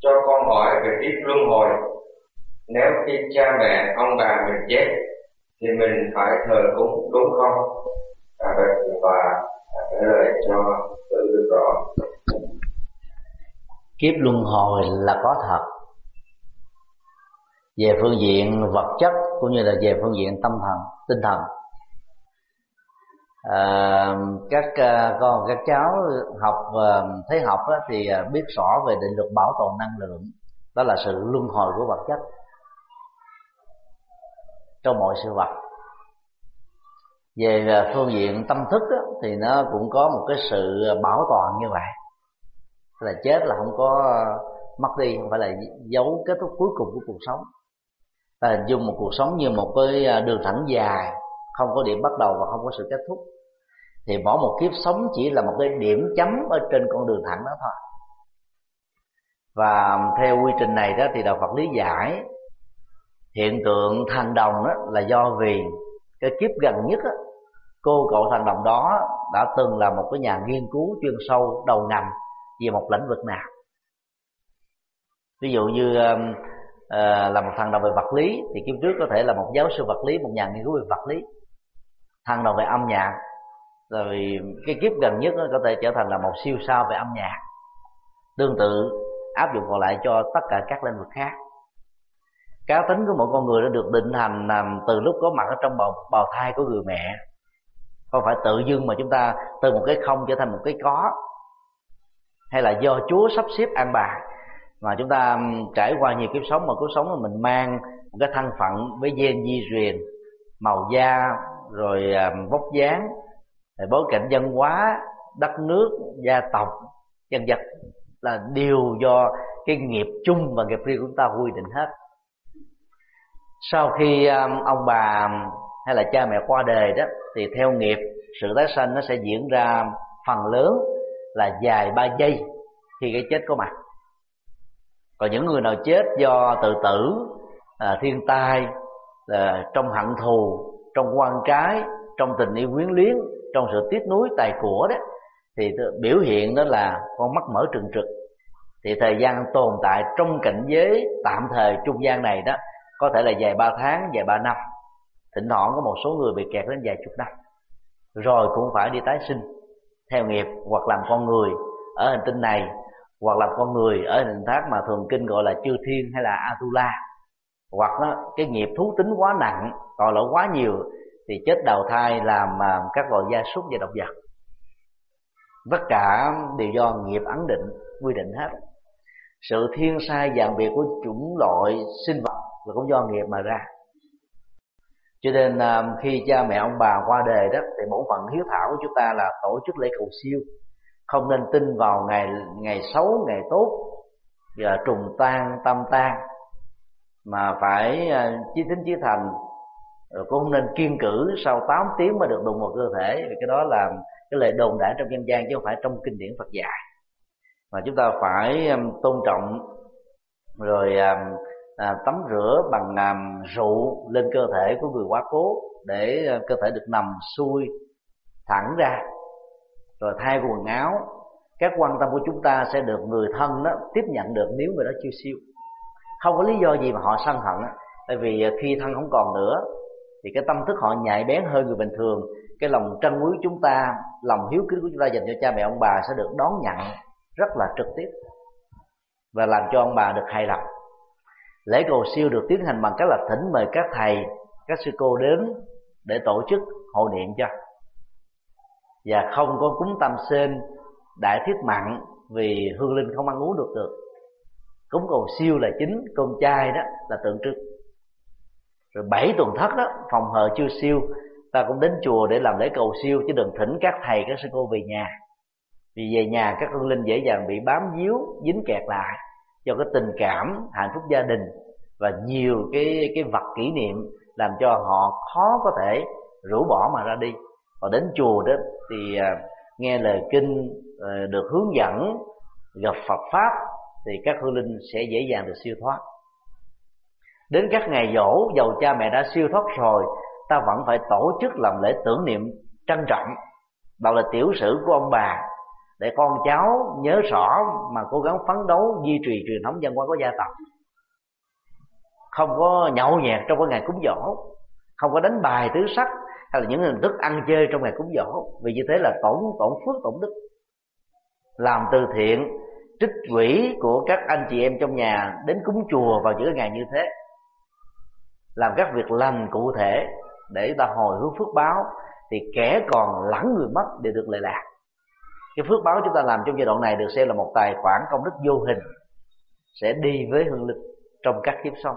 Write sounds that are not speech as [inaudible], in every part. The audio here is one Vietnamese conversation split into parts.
cho con hỏi về kiếp luân hồi. Nếu khi cha mẹ ông bà mình chết thì mình phải thờ cúng đúng không? À, và trả lời cho tự được rõ. Kiếp luân hồi là có thật. Về phương diện vật chất cũng như là về phương diện tâm thần tinh thần à, các à, con các cháu học à, thế học á, thì à, biết rõ về định luật bảo tồn năng lượng. Đó là sự luân hồi của vật chất trong mọi sự vật. Về à, phương diện tâm thức á, thì nó cũng có một cái sự bảo toàn như vậy. Là chết là không có à, mất đi không phải là dấu kết thúc cuối cùng của cuộc sống. Ta dùng một cuộc sống như một cái à, đường thẳng dài không có điểm bắt đầu và không có sự kết thúc. Thì mỗi một kiếp sống chỉ là một cái điểm chấm ở trên con đường thẳng đó thôi. Và theo quy trình này đó thì đạo Phật lý giải hiện tượng thành đồng đó là do vì cái kiếp gần nhất đó, cô cậu thành đồng đó đã từng là một cái nhà nghiên cứu chuyên sâu đầu ngành về một lĩnh vực nào. Ví dụ như uh, là một thằng đồng về vật lý thì kiếp trước có thể là một giáo sư vật lý một nhà nghiên cứu về vật lý thằng nào về âm nhạc. Rồi cái kiếp gần nhất có thể trở thành là một siêu sao về âm nhạc. Tương tự áp dụng còn lại cho tất cả các lĩnh vực khác. Cá tính của mỗi con người đã được định thành làm từ lúc có mặt ở trong bào, bào thai của người mẹ. Không phải tự dưng mà chúng ta từ một cái không trở thành một cái có. Hay là do Chúa sắp xếp an bài. Mà chúng ta trải qua nhiều kiếp sống mà cuộc sống mà mình mang một cái thân phận với gen di truyền màu da rồi à, vóc dáng rồi bối cảnh văn hóa đất nước gia tộc dân vật là đều do cái nghiệp chung và nghiệp riêng của chúng ta quy định hết. Sau khi à, ông bà hay là cha mẹ qua đời đó thì theo nghiệp sự tái sanh nó sẽ diễn ra phần lớn là dài ba giây khi cái chết có mặt. Còn những người nào chết do tự tử à, thiên tai à, trong hận thù trong quan trái, trong tình yêu quyến luyến, trong sự tiếc nuối tài của đó, thì biểu hiện đó là con mắt mở trừng trực. Thì thời gian tồn tại trong cảnh giới tạm thời trung gian này đó, có thể là dài ba tháng, dài ba năm. Thỉnh thoảng có một số người bị kẹt đến vài chục năm. Rồi cũng phải đi tái sinh, theo nghiệp hoặc làm con người ở hành tinh này, hoặc làm con người ở hình thác mà thường kinh gọi là chư thiên hay là atula hoặc đó, cái nghiệp thú tính quá nặng tội lỗi quá nhiều thì chết đầu thai làm à, các loài gia súc và động vật. Tất cả đều do nghiệp ấn định quy định hết. Sự thiên sai dạng biệt của chủng loại sinh vật là cũng do nghiệp mà ra. Cho nên à, khi cha mẹ ông bà qua đời đó thì bổn phận hiếu thảo của chúng ta là tổ chức lễ cầu siêu. Không nên tin vào ngày ngày xấu ngày tốt và trùng tan tâm tan mà phải ờ, chí tính chí thành rồi cũng không nên kiên cử sau 8 tiếng mà được đụng vào cơ thể. Vì cái đó là cái lời đồn đại trong dân gian chứ không phải trong kinh điển Phật dạy. Mà chúng ta phải tôn trọng rồi à, tắm rửa bằng à, rượu lên cơ thể của người quá cố để à, cơ thể được nằm xuôi thẳng ra. Rồi thay quần áo. Các quan tâm của chúng ta sẽ được người thân đó tiếp nhận được nếu người đó chưa siêu không có lý do gì mà họ sân hận tại vì à, khi thân không còn nữa, thì cái tâm thức họ nhạy bén hơn người bình thường. Cái lòng trân quý chúng ta, lòng hiếu kính của chúng ta dành cho cha mẹ, ông bà sẽ được đón nhận rất là trực tiếp và làm cho ông bà được hài lòng. Lễ cầu siêu được tiến hành bằng cách là thỉnh mời các thầy, các sư cô đến để tổ chức hộ niệm cho. Và không có cúng tam sên, đại thiết mặn vì hương linh không ăn uống được được cúng cầu siêu là chính, cơm chay đó là tượng trưng. Rồi bảy tuần thất đó, phòng hờ chưa siêu, ta cũng đến chùa để làm lễ cầu siêu, chứ đừng thỉnh các thầy, các sư cô về nhà. Vì về nhà các con linh dễ dàng bị bám víu, dính kẹt lại do cái tình cảm, hạnh phúc gia đình và nhiều cái cái vật kỷ niệm làm cho họ khó có thể rũ bỏ mà ra đi. Còn đến chùa đó thì à, nghe lời kinh à, được hướng dẫn, gặp Phật pháp thì các hương linh sẽ dễ dàng được siêu thoát. Đến các ngày dỗ, dầu cha mẹ đã siêu thoát rồi, ta vẫn phải tổ chức làm lễ tưởng niệm trân trọng. Đó là tiểu sử của ông bà, để con cháu nhớ rõ mà cố gắng phấn đấu, duy trì truyền thống văn hóa của gia tộc. Không có nhậu nhẹt trong cái ngày cúng dỗ, không có đánh bài tứ sắc, hay là những hình thức ăn chơi trong ngày cúng dỗ. Vì như thế là tổn tổn phước, tổn đức. Làm từ thiện trích quỹ của các anh chị em trong nhà đến cúng chùa vào những ngày như thế, làm các việc lành cụ thể để ta hồi hướng phước báo, thì kẻ còn lẳng người mất đều được lệ lạc. Cái phước báo chúng ta làm trong giai đoạn này được xem là một tài khoản công đức vô hình, sẽ đi với hương lực trong các kiếp sau.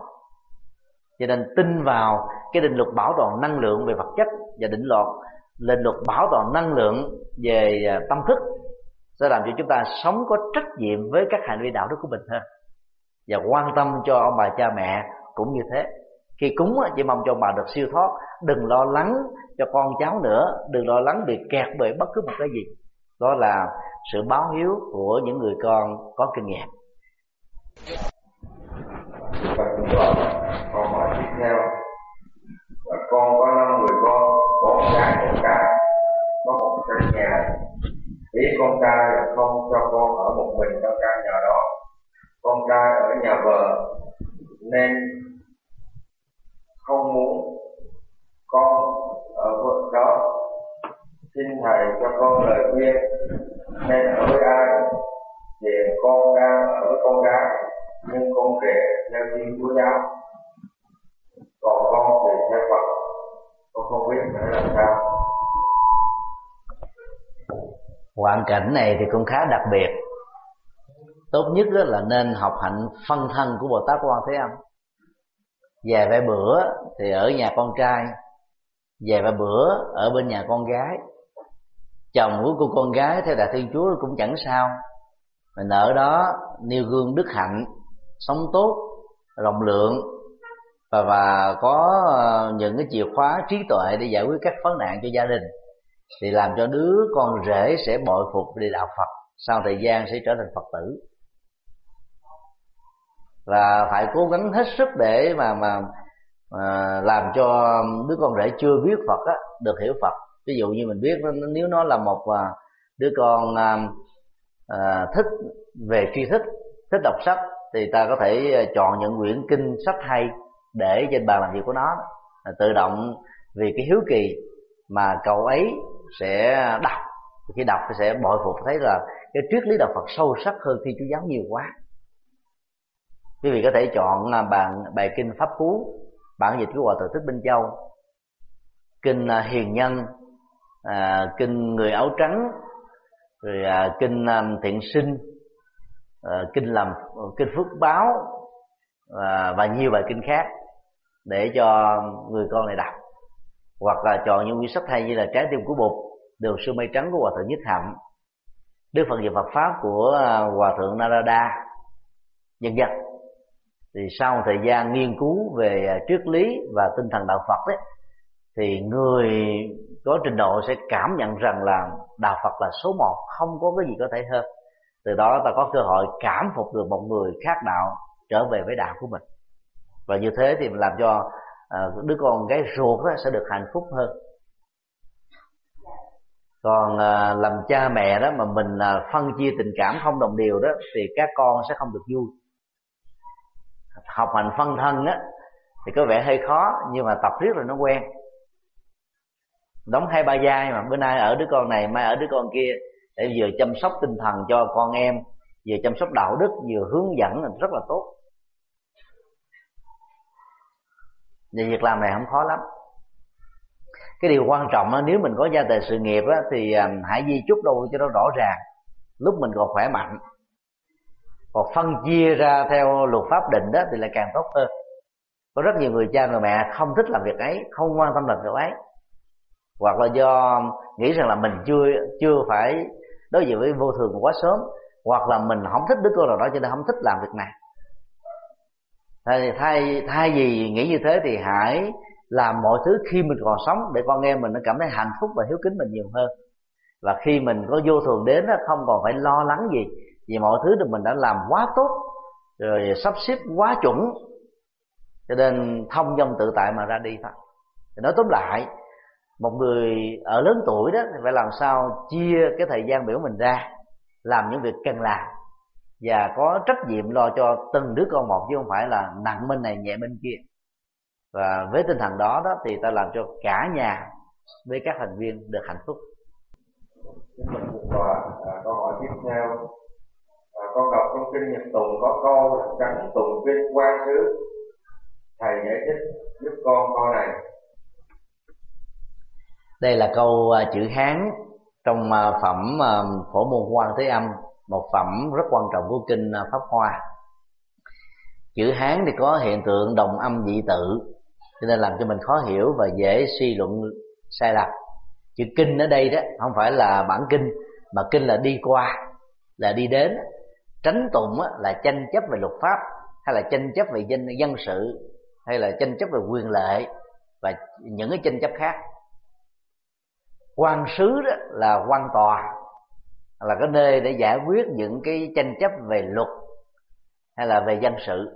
Cho nên tin vào cái định luật bảo toàn năng lượng về vật chất và định luật định luật bảo toàn năng lượng về à, tâm thức sẽ làm cho chúng ta sống có trách nhiệm với các hành vi đạo đức của mình hơn. Và quan tâm cho ông bà cha mẹ cũng như thế. Khi cúng chỉ mong cho ông bà được siêu thoát, đừng lo lắng cho con cháu nữa, đừng lo lắng bị kẹt bởi bất cứ một cái gì. Đó là sự báo hiếu của những người con có kinh nghiệm. Con trai là không cho con ở một mình trong căn nhà đó. Con trai ở nhà vợ, nên không muốn con ở vực đó xin thầy cho con lời khuyên. Nên ở với ai thì con đang ở với con gái, nhưng con rể theo thiên chúa giáo. Còn con thì theo phật, con không biết phải làm sao. Hoàn cảnh này thì cũng khá đặc biệt. Tốt nhất là nên học hạnh phân thân của bồ tát quan thế âm. Về vài bữa thì ở nhà con trai về vài bữa ở bên nhà con gái. Chồng của cô con gái theo đạo thiên chúa cũng chẳng sao. Mình ở đó nêu gương đức hạnh, sống tốt, rộng lượng và và có ờ, những cái chìa khóa trí tuệ để giải quyết các vấn nạn cho gia đình thì làm cho đứa con rể sẽ bội phục đi đạo Phật. Sau thời gian sẽ trở thành Phật tử. Và phải cố gắng hết sức để mà mà à, làm cho đứa con rể chưa biết Phật á, được hiểu Phật. Ví dụ như mình biết nếu nó là một à, đứa con à, à, thích về tri thức thích đọc sách thì ta có thể à, chọn những quyển kinh sách hay để trên bàn làm việc của nó. Tự động vì cái hiếu kỳ mà cậu ấy sẽ đọc. Khi đọc thì sẽ bội phục thấy là cái triết lý đạo Phật sâu sắc hơn khi chú giáo nhiều quá. Quý vị có thể chọn là bạn bài kinh pháp cú bản dịch của hòa thượng thích minh châu. Kinh à, hiền nhân à, kinh người áo trắng rồi à, kinh à, thiện sinh à, kinh làm kinh phước báo à, và nhiều bài kinh khác để cho người con này đọc hoặc là chọn những quyển sách hay như là trái tim của bụt đường sư mây trắng của hòa thượng nhất hạnh, đức phật về phật pháp của à, hòa thượng narada nhân dân thì sau một thời gian nghiên cứu về à, triết lý và tinh thần đạo phật đấy thì người có trình độ sẽ cảm nhận rằng là đạo phật là số một, không có cái gì có thể hơn. Từ đó ta có cơ hội cảm phục được một người khác đạo trở về với đạo của mình. Và như thế thì làm cho À, đứa con gái ruột đó sẽ được hạnh phúc hơn. Còn à, làm cha mẹ đó mà mình à, phân chia tình cảm không đồng đều đó, thì các con sẽ không được vui. Học hành phân thân á, thì có vẻ hơi khó, nhưng mà tập riết rồi nó quen. Đóng hai ba vai mà, bữa nay ở đứa con này, mai ở đứa con kia, để vừa chăm sóc tinh thần cho con em, vừa chăm sóc đạo đức, vừa hướng dẫn là rất là tốt. Và việc làm này không khó lắm. Cái điều quan trọng đó, nếu mình có gia tài sự nghiệp đó, thì à, hãy di chúc đâu cho nó rõ ràng. Lúc mình còn khỏe mạnh còn phân chia ra theo luật pháp định đó thì lại càng tốt hơn. Có rất nhiều người cha người mẹ không thích làm việc ấy không quan tâm làm việc ấy. Hoặc là do nghĩ rằng là mình chưa chưa phải đối diện với vô thường quá sớm hoặc là mình không thích đứa con nào đó cho nên không thích làm việc này thay thay thay vì nghĩ như thế thì hãy làm mọi thứ khi mình còn sống để con em mình nó cảm thấy hạnh phúc và hiếu kính mình nhiều hơn. Và khi mình có vô thường đến không còn phải lo lắng gì, vì mọi thứ được mình đã làm quá tốt, rồi sắp xếp quá chuẩn, cho nên thông dong tự tại mà ra đi thôi. Thì nói tóm lại, một người ở lớn tuổi đó thì phải làm sao chia cái thời gian biểu mình ra, làm những việc cần làm và có trách nhiệm lo cho từng đứa con một chứ không phải là nặng bên này nhẹ bên kia. Và với tinh thần đó đó thì ta làm cho cả nhà với các thành viên được hạnh phúc. À, câu hỏi tiếp theo. À, con đọc trong kinh nhật tùng có câu là tránh tùng kinh quan sứ thầy giải thích giúp con câu này. Đây là câu à, chữ hán trong à, phẩm à, phổ môn quan thế âm một phẩm rất quan trọng của kinh à, pháp hoa. Chữ hán thì có hiện tượng đồng âm dị tự, cho nên làm cho mình khó hiểu và dễ suy luận sai lầm. Chữ kinh ở đây đó, không phải là bản kinh, mà kinh là đi qua, là đi đến. Tránh tụng là tranh chấp về luật pháp, hay là tranh chấp về danh dân sự, hay là tranh chấp về quyền lệ và những cái tranh chấp khác. Quan sứ đó là quan tòa là cái nơi để giải quyết những cái tranh chấp về luật hay là về dân sự.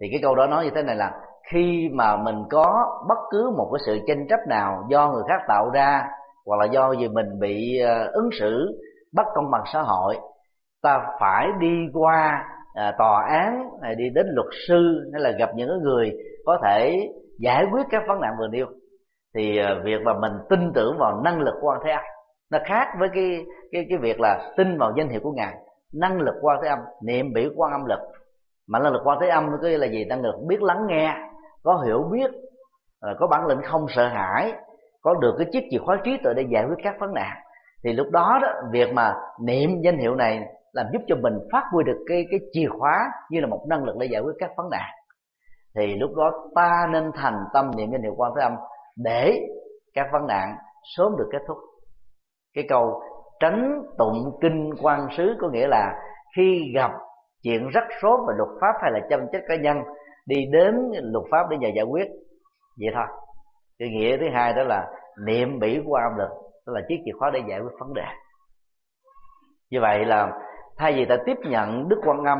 Thì cái câu đó nói như thế này là khi mà mình có bất cứ một cái sự tranh chấp nào do người khác tạo ra hoặc là do vì mình bị ờ, ứng xử bất công bằng xã hội ta phải đi qua à, tòa án hay đi đến luật sư hay là gặp những người có thể giải quyết các vấn nạn vừa nêu. Thì ờ, việc mà mình tin tưởng vào năng lực của quan thế âm nó khác với cái cái cái việc là tin vào danh hiệu của ngài. Năng lực quan thế âm, niệm biểu quan âm lực. Mà năng lực quan thế âm có nghĩa là gì? Năng lực biết lắng nghe, có hiểu biết ờ, có bản lĩnh không sợ hãi, có được cái chiếc chìa khóa trí tuệ để giải quyết các vấn nạn. Thì lúc đó đó, việc mà niệm danh hiệu này làm giúp cho mình phát huy được cái cái chìa khóa như là một năng lực để giải quyết các vấn nạn. Thì lúc đó ta nên thành tâm niệm danh hiệu quan thế âm để các vấn nạn sớm được kết thúc cái câu tránh tụng kinh quan sứ có nghĩa là khi gặp chuyện rắc rối về luật pháp hay là chăm chết cá nhân, đi đến luật pháp để nhờ giải quyết. Vậy thôi. Cái nghĩa thứ hai đó là niệm bỉ của âm lực, đó là chiếc chìa khóa để giải quyết vấn đề. Như vậy là thay vì ta tiếp nhận đức quan âm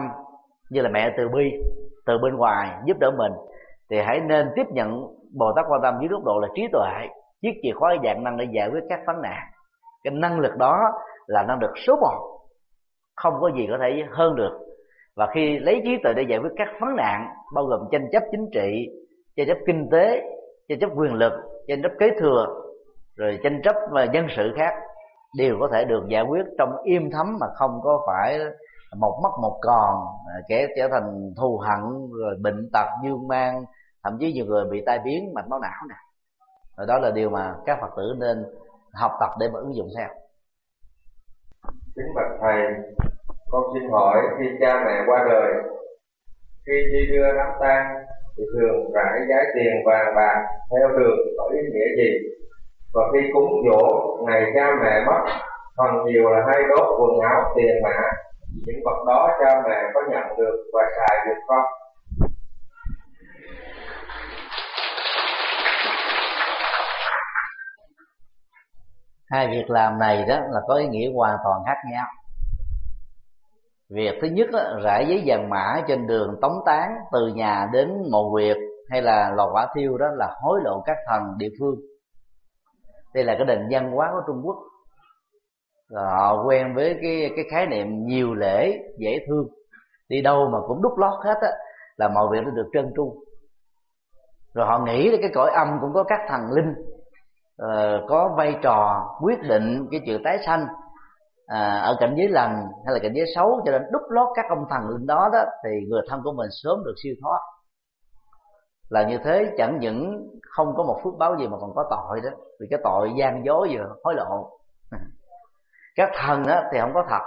như là mẹ từ bi từ bên ngoài giúp đỡ mình, thì hãy nên tiếp nhận bồ tát quan tâm dưới góc độ là trí tuệ chiếc chìa khóa, dạng năng để giải quyết các vấn nạn cái năng lực đó là năng lực số một. Không có gì có thể hơn được. Và khi lấy trí tuệ để giải quyết các vấn nạn, bao gồm tranh chấp chính trị, tranh chấp kinh tế, tranh chấp quyền lực, tranh chấp kế thừa, rồi tranh chấp và dân sự khác, đều có thể được giải quyết trong im thấm mà không có phải một mất một còn ờ, kẻ trở thành thù hận, rồi bệnh tật, dương mang, thậm chí nhiều người bị tai biến mạch máu não nè. Rồi đó là điều mà các phật tử nên học tập để mà ứng dụng theo. Kính bạch thầy, con xin hỏi khi cha mẹ qua đời, khi đi đưa đám tang thì thường rải giá tiền vàng bạc theo đường có ý nghĩa gì? Và khi cúng dỗ, ngày cha mẹ mất phần nhiều là hay đốt quần áo, tiền mã, những vật đó cha mẹ có nhận được và xài được không? Hai việc làm này đó là có ý nghĩa hoàn toàn khác nhau. Việc thứ nhất là rải giấy vàng mã trên đường tống tán từ nhà đến mộ huyệt hay là lò hỏa thiêu đó là hối lộ các thần địa phương. Đây là cái định văn hóa của trung quốc. Rồi họ quen với cái cái khái niệm nhiều lễ, dễ thương. Đi đâu mà cũng đúc lót hết á, là mọi việc nó được trơn tru. Rồi họ nghĩ là cái cõi âm cũng có các thần linh uh, có vai trò quyết định cái chuyện tái sanh à, ở cảnh giới lành hay là cảnh giới xấu cho nên đúc lót các ông thần lên đó đó thì người thân của mình sớm được siêu thoát. Là như thế chẳng những không có một phước báo gì mà còn có tội đó vì cái tội gian dối vừa hối lộ. [laughs] Các thần đó thì không có thật.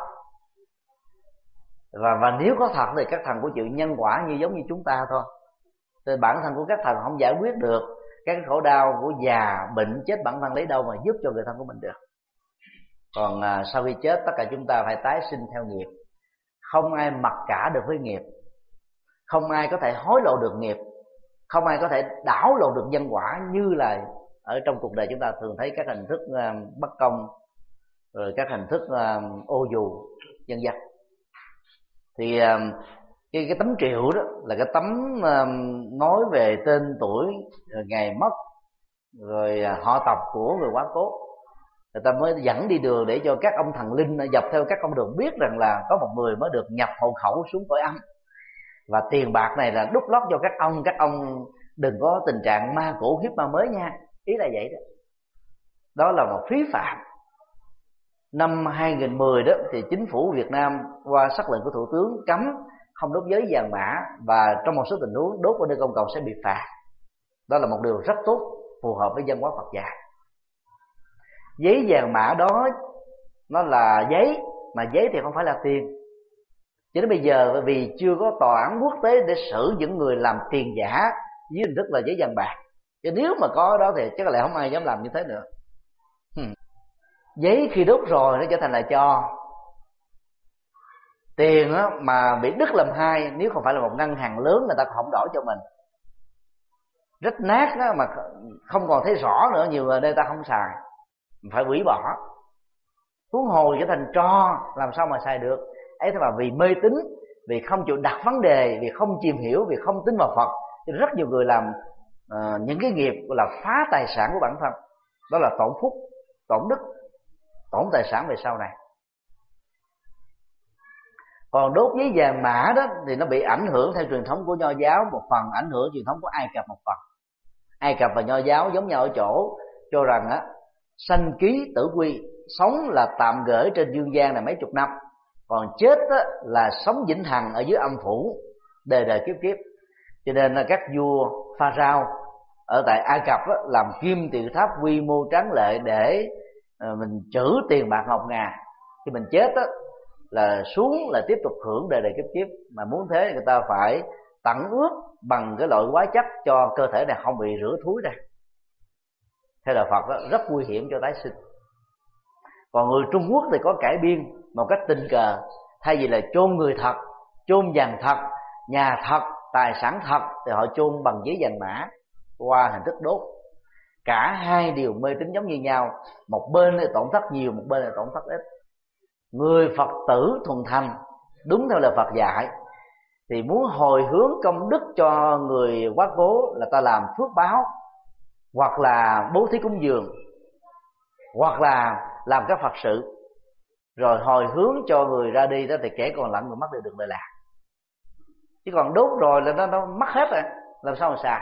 Và và nếu có thật thì các thần của chịu nhân quả như giống như chúng ta thôi. Thì bản thân của các thần không giải quyết được các khổ đau của già bệnh chết bản thân lấy đâu mà giúp cho người thân của mình được? Còn à, sau khi chết tất cả chúng ta phải tái sinh theo nghiệp. Không ai mặc cả được với nghiệp. Không ai có thể hối lộ được nghiệp. Không ai có thể đảo lộn được nhân quả như là ở trong cuộc đời chúng ta thường thấy các hình thức à, bất công rồi các hình thức à, ô dù dân dân thì à, cái cái tấm triệu đó là cái tấm uh, nói về tên tuổi ờ, ngày mất rồi à, họ tộc của người quá cố. Người ta mới dẫn đi đường để cho các ông thần linh dọc theo các con đường biết rằng là có một người mới được nhập hộ khẩu xuống cõi âm. Và tiền bạc này là đút lót cho các ông. Các ông đừng có tình trạng ma cũ hiếp ma mới nha. Ý là vậy đó. Đó là một phí phạm. Năm 2010 đó thì chính phủ Việt Nam qua sắc lệnh của thủ tướng cấm không đốt giấy vàng mã và trong một số tình huống đốt ở nơi công cộng sẽ bị phạt. Đó là một điều rất tốt, phù hợp với dân hóa Phật giáo. Giấy vàng mã đó, nó là giấy, mà giấy thì không phải là tiền. Cho đến bây giờ vì chưa có tòa án quốc tế để xử những người làm tiền giả dưới hình thức là giấy vàng bạc. Chứ nếu mà có đó thì chắc là không ai dám làm như thế nữa. Giấy khi đốt rồi nó trở thành là cho tiền á, mà bị đứt làm hai nếu không phải là một ngân hàng lớn người ta không đổi cho mình. Rất nát đó mà không còn thấy rõ nữa nhiều người đây ta không xài. Phải hủy bỏ. Huống hồ trở thành tro làm sao mà xài được? Ấy thế mà vì mê tín vì không chịu đặt vấn đề vì không tìm hiểu vì không tin vào phật thì rất nhiều người làm uh, những cái nghiệp là phá tài sản của bản thân. Đó là tổn phúc tổn đức tổn tài sản về sau này còn đốt giấy vàng mã đó thì nó bị ảnh hưởng theo truyền thống của nho giáo một phần ảnh hưởng truyền thống của ai cập một phần. Ai cập và nho giáo giống nhau ở chỗ cho rằng á sanh ký tử quy sống là tạm gửi trên dương gian này mấy chục năm. Còn chết á, là sống vĩnh hằng ở dưới âm phủ đời đời kiếp kiếp. Cho nên là các vua pha rao ở tại ai cập á, làm kim tự tháp quy mô tráng lệ để ờ, mình trữ tiền bạc ngọc ngà. Khi mình chết á, là xuống là tiếp tục hưởng đời đời kiếp kiếp. Mà muốn thế người ta phải tặng ướp bằng cái loại hóa chất cho cơ thể này không bị rửa thúi ra. Theo đạo Phật đó, rất nguy hiểm cho tái sinh. Còn người Trung Quốc thì có cải biên một cách tình cờ. Thay vì là chôn người thật chôn vàng thật nhà thật tài sản thật thì họ chôn bằng giấy vàng mã qua hình thức đốt. Cả hai điều mê tín giống như nhau. Một bên thì tổn thất nhiều một bên là tổn thất ít người phật tử thuần thành đúng theo lời phật dạy, thì muốn hồi hướng công đức cho người quá cố là ta làm phước báo, hoặc là bố thí cúng dường, hoặc là làm các phật sự. Rồi hồi hướng cho người ra đi đó thì kẻ còn lặng người mất đi được lợi lạc. Chứ còn đốt rồi là nó nó mất hết rồi, làm sao mà xài?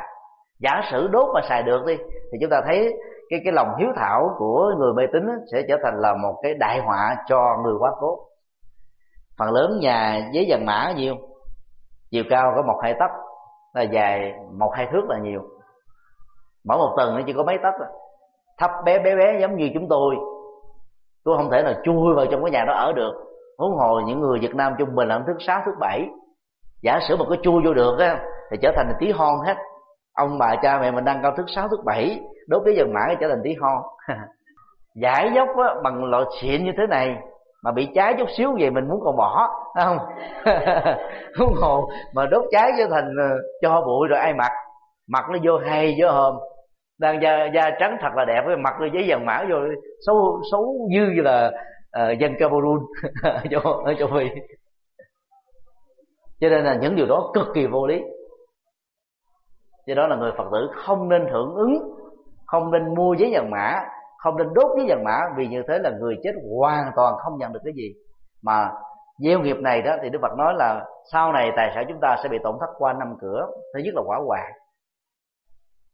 Giả sử đốt mà xài được đi, thì chúng ta thấy cái cái lòng hiếu thảo của người mê tín sẽ trở thành là một cái đại họa cho người quá cố. Phần lớn nhà giấy vàng mã nhiều, chiều cao có một hai tấc, là dài một hai thước là nhiều. Mỗi một tầng nó chỉ có mấy tấc thấp bé bé bé, giống như chúng tôi. Tôi không thể nào chui vào trong cái nhà đó ở được. Huống hồ những người việt nam trung bình là thước sáu thước bảy. Giả sử mà có chui vô được á, thì trở thành tí hon hết ông bà cha mẹ mình đang cao thước sáu thước bảy đốt cái dần mã trở thành tí ho [laughs] giải dốc á, bằng loại xịn như thế này mà bị cháy chút xíu vậy mình muốn còn bỏ không? [laughs] Không hồ mà đốt cháy cho thành ờ, cho bụi rồi ai mặc? Mặc nó vô hay vô hôm đang da da trắng thật là đẹp với mặt nó giấy vàng mã vô xấu xấu như là uh, dân Cameroon. [laughs] Cho ở châu Phi. Cho nên là những điều đó cực kỳ vô lý do đó là người phật tử không nên hưởng ứng, không nên mua giấy vàng mã, không nên đốt giấy vàng mã, vì như thế là người chết hoàn toàn không nhận được cái gì. Mà gieo nghiệp này đó thì đức phật nói là sau này tài sản chúng ta sẽ bị tổn thất qua năm cửa, thứ nhất là quả hoạn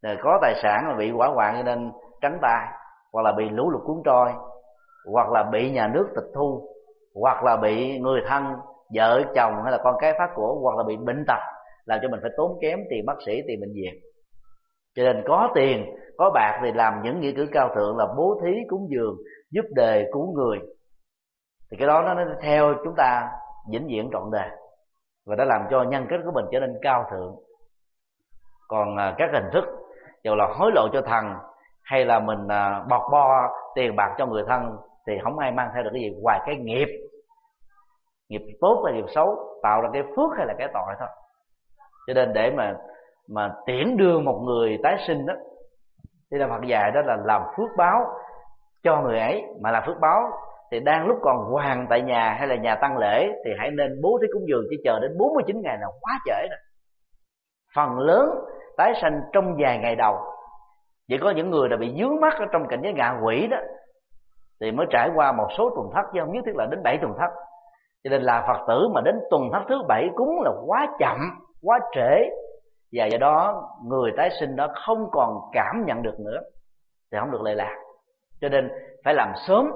rồi có tài sản là bị quả hoạn cho nên trắng tay, hoặc là bị lũ lụt cuốn trôi, hoặc là bị nhà nước tịch thu, hoặc là bị người thân, vợ chồng hay là con cái phát của hoặc là bị bệnh tật làm cho mình phải tốn kém tiền bác sĩ, tiền bệnh viện. Cho nên có tiền, có bạc thì làm những nghĩa cử cao thượng là bố thí cúng dường, giúp đề cứu người. Thì cái đó nó theo chúng ta vĩnh viễn trọn đời và đã làm cho nhân kết của mình trở nên cao thượng. Còn à, các hình thức, dù là hối lộ cho thần hay là mình à, bọt bo tiền bạc cho người thân thì không ai mang theo được cái gì ngoài cái nghiệp. Nghiệp tốt hay nghiệp xấu, tạo ra cái phước hay là cái tội thôi cho nên để mà mà tiễn đưa một người tái sinh đó, thì là Phật dạy đó là làm phước báo cho người ấy, mà làm phước báo thì đang lúc còn hoàng tại nhà hay là nhà tăng lễ thì hãy nên bố thí cúng dường chỉ chờ đến 49 ngày là quá trễ rồi. Phần lớn tái sanh trong vài ngày đầu. Chỉ có những người là bị dướng mắt ở trong cảnh giới ngạ quỷ đó, thì mới trải qua một số tuần thất, chứ không nhất thiết là đến bảy tuần thất. Cho nên là phật tử mà đến tuần thất thứ bảy cúng là quá chậm quá trễ. Và do đó, người tái sinh đó không còn cảm nhận được nữa, thì không được lệ lạc. Cho nên phải làm sớm.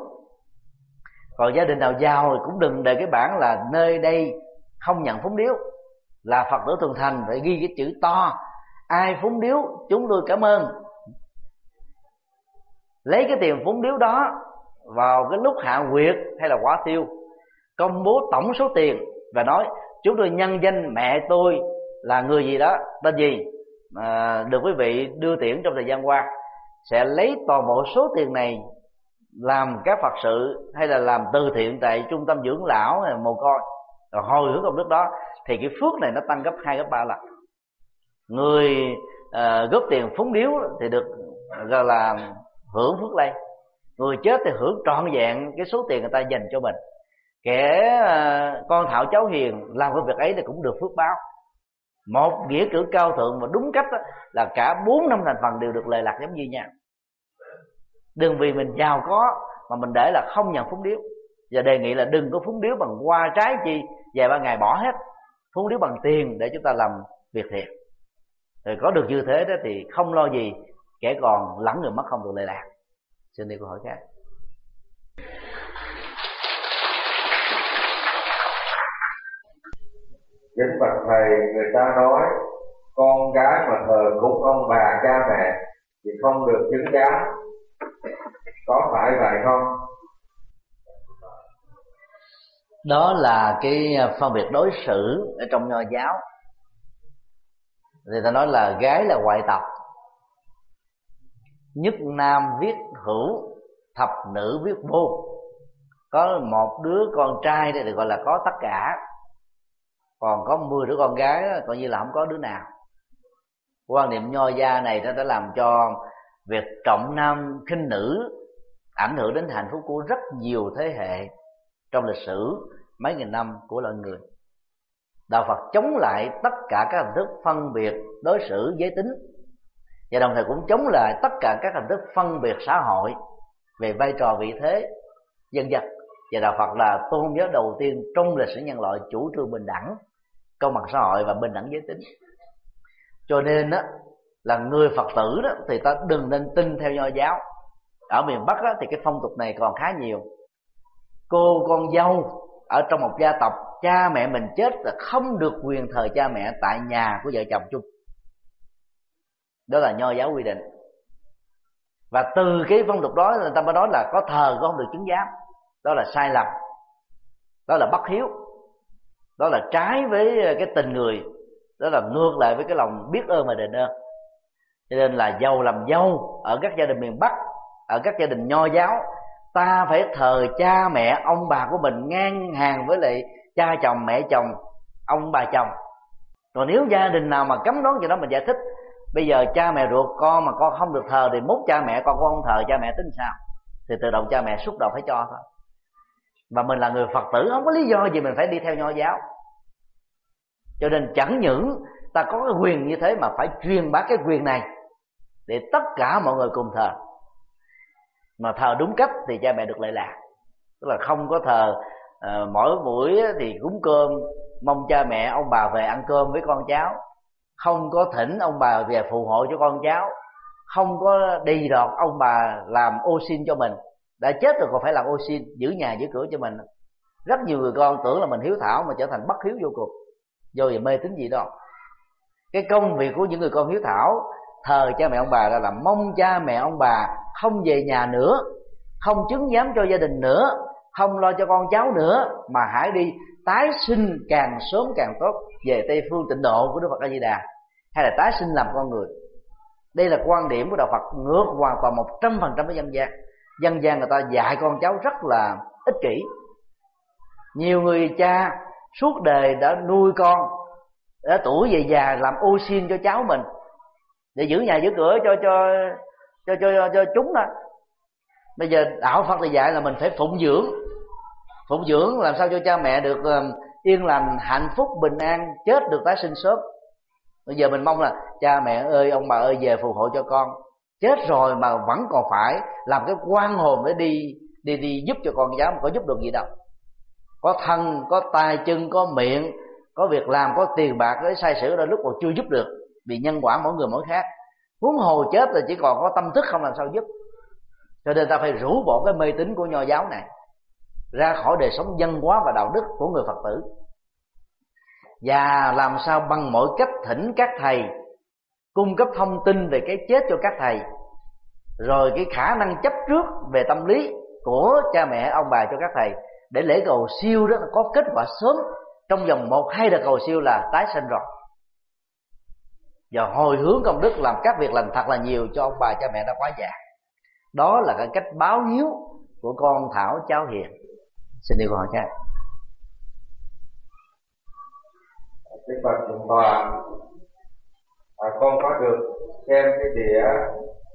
Còn gia đình nào giàu thì cũng đừng để cái bản là nơi đây không nhận phúng điếu, là phật tử thường thành, phải ghi cái chữ to. Ai phúng điếu, chúng tôi cảm ơn. Lấy cái tiền phúng điếu đó vào cái lúc hạ quyệt hay là quả tiêu, công bố tổng số tiền và nói, chúng tôi nhân danh mẹ tôi là người gì đó tên gì mà được quý vị đưa tiễn trong thời gian qua sẽ lấy toàn bộ số tiền này làm các phật sự hay là làm từ thiện tại trung tâm dưỡng lão hay mồ côi. Rồi hồi hướng công đức đó thì cái phước này nó tăng gấp hai gấp ba lần. Người uh, góp tiền phúng điếu thì được gọi là hưởng phước lây. Người chết thì hưởng trọn vẹn cái số tiền người ta dành cho mình. Kẻ uh, con thảo cháu hiền làm cái việc ấy thì cũng được phước báo một nghĩa cử cao thượng mà đúng cách đó, là cả bốn năm thành phần đều được lệ lạc giống như nhau. Đừng vì mình giàu có mà mình để là không nhận phúng điếu. Và đề nghị là đừng có phúng điếu bằng qua trái chi vài ba ngày bỏ hết. Phúng điếu bằng tiền để chúng ta làm việc thiện. Rồi có được như thế đó thì không lo gì kẻ còn lẫn người mất không được lệ lạc. Xin đi câu hỏi khác. Kính bạch thầy, người ta nói con gái mà thờ cúng ông bà cha mẹ thì không được chứng giám. Có phải vậy không? Đó là cái phân biệt đối xử ở trong nho giáo. Thì ta nói là gái là ngoại tộc, nhất nam viết hữu, thập nữ viết vô. Có một đứa con trai thì gọi là có tất cả còn có 10 đứa con gái đó, coi như là không có đứa nào. Quan niệm nho gia này nó đã làm cho việc trọng nam khinh nữ ảnh hưởng đến hạnh phúc của rất nhiều thế hệ trong lịch sử mấy nghìn năm của loài người. Đạo phật chống lại tất cả các hình thức phân biệt đối xử giới tính và đồng thời cũng chống lại tất cả các hình thức phân biệt xã hội về vai trò vị thế dân dân và đạo phật là tôn giáo đầu tiên trong lịch sử nhân loại chủ trương bình đẳng công bằng xã hội và bình đẳng giới tính. Cho nên đó là người phật tử đó thì ta đừng nên tin theo nho giáo. Ở miền bắc đó, thì cái phong tục này còn khá nhiều. Cô con dâu ở trong một gia tộc cha mẹ mình chết là không được quyền thờ cha mẹ tại nhà của vợ chồng chung. Đó là nho giáo quy định. Và từ cái phong tục đó người ta mới nói là có thờ có không được chứng giám đó là sai lầm. Đó là bất hiếu. Đó là trái với ờ, cái tình người. Đó là ngược lại với cái lòng biết ơn và đền ơn. Cho nên là giàu làm dâu ở các gia đình miền bắc, ở các gia đình nho giáo, ta phải thờ cha mẹ, ông bà của mình ngang hàng với lại cha chồng, mẹ chồng, ông bà chồng. Còn nếu gia đình nào mà cấm đoán cho đó mình giải thích, bây giờ cha mẹ ruột, con mà con không được thờ thì mốt cha mẹ, con con không thờ, cha mẹ tính sao? Thì tự động cha mẹ xúc động phải cho thôi và mình là người phật tử không có lý do gì mình phải đi theo nho giáo. Cho nên chẳng những ta có cái quyền như thế mà phải truyền bá cái quyền này để tất cả mọi người cùng thờ. Mà thờ đúng cách thì cha mẹ được lệ lạc. Tức là không có thờ uh, mỗi buổi thì cúng cơm mong cha mẹ ông bà về ăn cơm với con cháu. Không có thỉnh ông bà về phù hộ cho con cháu. Không có đi đọt ông bà làm ô xin cho mình đã chết rồi còn phải làm ô xin giữ nhà, giữ cửa cho mình. Rất nhiều người con tưởng là mình hiếu thảo mà trở thành bất hiếu vô cùng. Vô về mê tín gì đó. Cái công việc của những người con hiếu thảo, thờ cha mẹ ông bà là làm mong cha mẹ ông bà không về nhà nữa, không chứng giám cho gia đình nữa, không lo cho con cháu nữa, mà hãy đi tái sinh càng sớm càng tốt về tây phương tịnh độ của đức phật a di đà. Hay là tái sinh làm con người. Đây là quan điểm của đạo phật ngược hoàn toàn một trăm phần trăm với dân gian dân gian người ta dạy con cháu rất là ích kỷ. Nhiều người cha suốt đời đã nuôi con đã tuổi về già làm ô xin cho cháu mình để giữ nhà giữ cửa cho cho cho cho cho, cho chúng đó. Bây giờ đạo phật thì dạy là mình phải phụng dưỡng. Phụng dưỡng làm sao cho cha mẹ được ờ, yên lành hạnh phúc bình an chết được tái sinh sớm. Bây giờ mình mong là cha mẹ ơi ông bà ơi về phù hộ cho con chết rồi mà vẫn còn phải làm cái quan hồn để đi đi đi giúp cho con cháu mà có giúp được gì đâu. Có thân, có tay, chân, có miệng, có việc làm, có tiền bạc để sai sử đôi lúc còn chưa giúp được vì nhân quả mỗi người mỗi khác. Huống hồ chết là chỉ còn có tâm thức không làm sao giúp. Cho nên ta phải rũ bỏ cái mê tín của nho giáo này, ra khỏi đời sống dân hóa và đạo đức của người phật tử. Và làm sao bằng mọi cách thỉnh các thầy cung cấp thông tin về cái chết cho các thầy, rồi cái khả năng chấp trước về tâm lý của cha mẹ, ông bà cho các thầy để lễ cầu siêu đó có kết quả sớm. Trong vòng một, hai đợt cầu siêu là tái sinh rồi. Và hồi hướng công đức làm các việc lành thật là nhiều cho ông bà, cha mẹ đã quá già. Đó là cái cách báo hiếu của con thảo cháu hiền. Xin điều hỏi cha Đức Phật Thượng Tọa con có được xem cái đĩa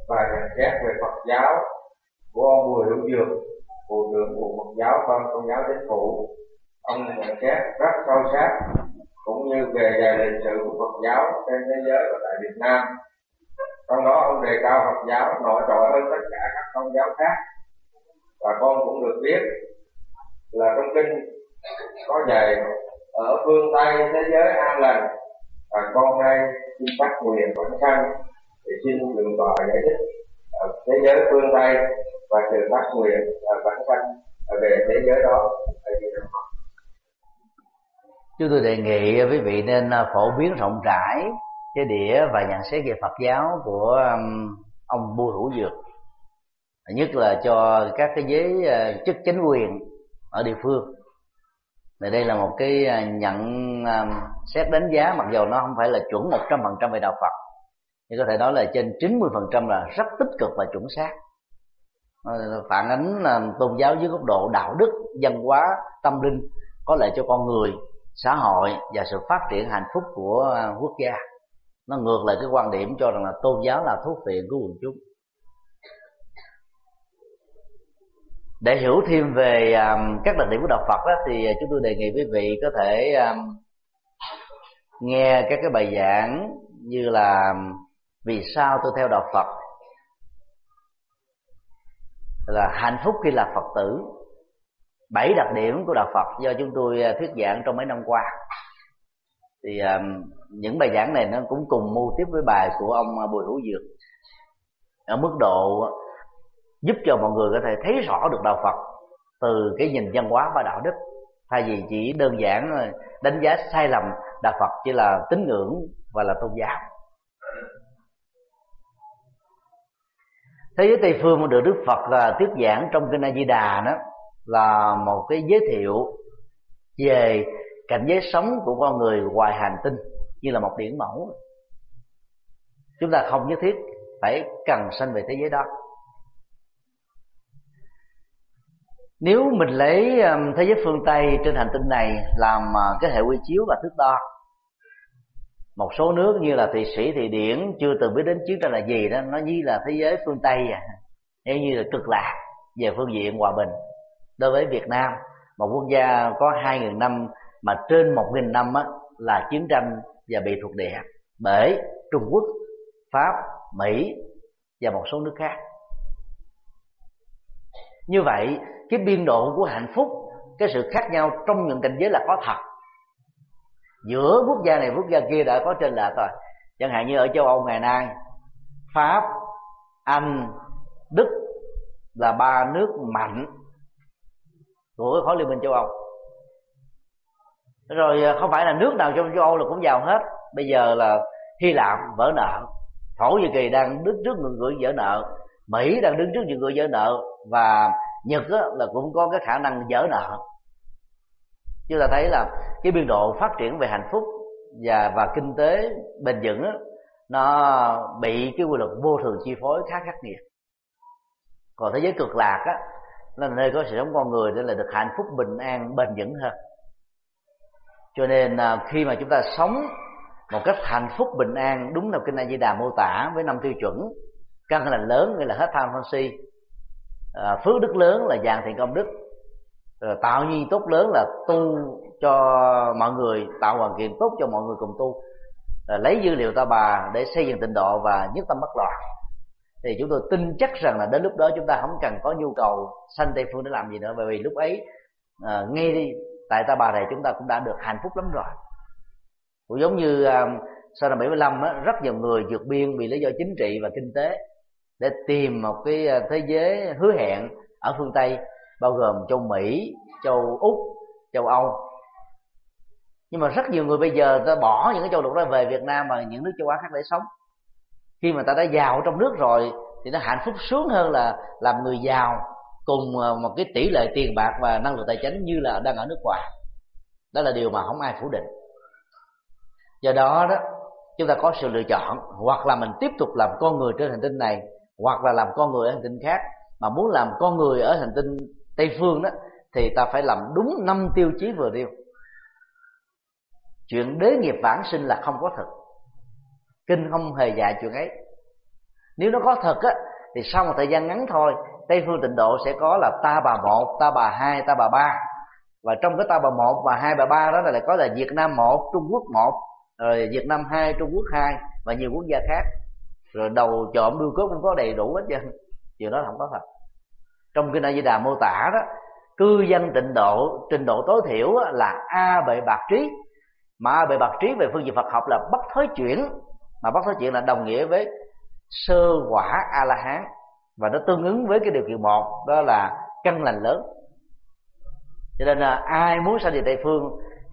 bài nhận xét về Phật giáo của ông Bùi Hữu Dược bộ trưởng bộ Phật giáo Ban công giáo chính phủ. Ông nhận xét rất sâu sắc, cũng như về dài lịch sử của Phật giáo trên thế giới và tại Việt Nam. Trong đó, ông đề cao Phật giáo nổi trội hơn tất cả các tôn giáo khác. Và con cũng được biết là trong kinh có dạy, ở phương Tây thế giới an lành, và con nay xin phát nguyện bản thân để xin thượng tọa giải thích ờ, thế giới phương Tây và sự phát nguyện ờ, bản thân ờ, về thế giới đó. Chúng tôi đề nghị quý vị nên phổ biến rộng rãi cái đĩa và nhận xét về Phật giáo của ông Bùi Hữu Dược. Nhất là cho các cái giới chức chính quyền ở địa phương thì đây là một cái à, nhận à, xét đánh giá mặc dù nó không phải là chuẩn một trăm phần trăm về đạo Phật, nhưng có thể nói là trên 90% là rất tích cực và chuẩn xác. Ờ, phản ánh à, tôn giáo dưới góc độ đạo đức, văn hóa, tâm linh, có lợi cho con người, xã hội và sự phát triển hạnh phúc của quốc gia. Nó ngược lại cái quan điểm cho rằng là tôn giáo là thuốc phiện của quần chúng. Để hiểu thêm về um, các đặc điểm của đạo Phật đó, thì chúng tôi đề nghị quý vị có thể um, nghe các cái bài giảng như là vì sao tôi theo đạo Phật? Là hạnh phúc khi là Phật tử. Bảy đặc điểm của đạo Phật do chúng tôi à, thuyết giảng trong mấy năm qua. Thì um, những bài giảng này nó cũng cùng mô tiếp với bài của ông Bùi Hữu Dược. Ở mức độ giúp cho mọi người có thể thấy rõ được đạo Phật từ cái nhìn văn hóa và đạo đức. Thay vì chỉ đơn giản đánh giá sai lầm đạo Phật chỉ là tín ngưỡng và là tôn giáo. Thế giới tây phương được đức phật là thuyết giảng trong kinh a di đà đó là một cái giới thiệu về cảnh giới sống của con người ngoài hành tinh như là một điển mẫu. Chúng ta không nhất thiết phải cần sanh về thế giới đó. Nếu mình lấy thế giới phương tây trên hành tinh này làm ờ, cái hệ quy chiếu và thước đo một số nước như là thụy sĩ thụy điển chưa từng biết đến chiến tranh là gì đó nó như là thế giới phương tây à như là cực lạc về phương diện hòa bình. Đối với việt nam một quốc gia có hai nghìn năm mà trên một nghìn năm á, là chiến tranh và bị thuộc địa bởi trung quốc pháp mỹ và một số nước khác. Như vậy cái biên độ của hạnh phúc, cái sự khác nhau trong những cảnh giới là có thật. Giữa quốc gia này, quốc gia kia đã có trên lệch rồi. Chẳng hạn như ở châu âu, ngày nay, pháp, anh, đức là ba nước mạnh của khối liên minh châu âu. Rồi à, không phải là nước nào trong châu âu là cũng giàu hết. Bây giờ là hy lạp vỡ nợ. Thổ nhĩ kỳ đang đứng trước người gửi vỡ nợ. Mỹ đang đứng trước những người vỡ nợ. Và nhật là cũng có cái khả năng vỡ nợ. Chúng ta thấy là cái biên độ phát triển về hạnh phúc và và kinh tế bền vững nó bị cái quy luật vô thường chi phối khá khắc nghiệt. Còn thế giới cực lạc á là nơi có sự sống con người nên là được hạnh phúc bình an, bền vững hơn. Cho nên à, khi mà chúng ta sống một cách hạnh phúc bình an, đúng là kinh A Di Đà mô tả với năm tiêu chuẩn, căn lành lớn, nghĩa là hết tham sân si à, phước đức lớn là dạng thiện công đức. Rồi tạo nhiên tốt lớn là tu cho mọi người tạo hoàn kiện tốt cho mọi người cùng tu. Rồi lấy dữ liệu ta bà để xây dựng tịnh độ và nhất tâm bất loạn. Thì chúng tôi tin chắc rằng là đến lúc đó chúng ta không cần có nhu cầu sanh tây phương để làm gì nữa bởi vì lúc ấy à, ngay đi tại ta bà này chúng ta cũng đã được hạnh phúc lắm rồi. Cũng giống như à, sau năm 75 á, rất nhiều người vượt biên vì lý do chính trị và kinh tế để tìm một cái ờ, thế giới hứa hẹn ở phương Tây bao gồm châu Mỹ, châu Úc, châu Âu. Nhưng mà rất nhiều người bây giờ ta bỏ những cái châu lục đó về Việt Nam và những nước châu Á khác để sống. Khi mà ta đã giàu trong nước rồi thì nó hạnh phúc sướng hơn là làm người giàu cùng ờ, một cái tỷ lệ tiền bạc và năng lực tài chính như là đang ở nước ngoài. Đó là điều mà không ai phủ định. Do đó đó chúng ta có sự lựa chọn hoặc là mình tiếp tục làm con người trên hành tinh này hoặc là làm con người ở hành tinh khác. Mà muốn làm con người ở hành tinh tây phương đó, thì ta phải làm đúng năm tiêu chí vừa nêu. Chuyện đế nghiệp vãng sinh là không có thật. Kinh không hề dạy chuyện ấy. Nếu nó có thật á, thì sau một thời gian ngắn thôi, tây phương tịnh độ sẽ có là ta bà một, ta bà hai, ta bà ba. Và trong cái ta bà một và hai bà ba đó là lại có là việt nam một, trung quốc một, rồi việt nam hai, trung quốc hai và nhiều quốc gia khác rồi đầu trộm đuôi cốt cũng có đầy đủ hết trơn. Điều đó không có thật trong kinh a di đà mô tả đó, cư dân tịnh độ, trình độ tối thiểu là a bệ bạc trí. Mà a bệ bạc trí về phương diện phật học là bất thối chuyển. Mà bất thối chuyển là đồng nghĩa với sơ quả a la hán. Và nó tương ứng với cái điều kiện một, đó là căn lành lớn. Cho nên là ai muốn sanh về tây phương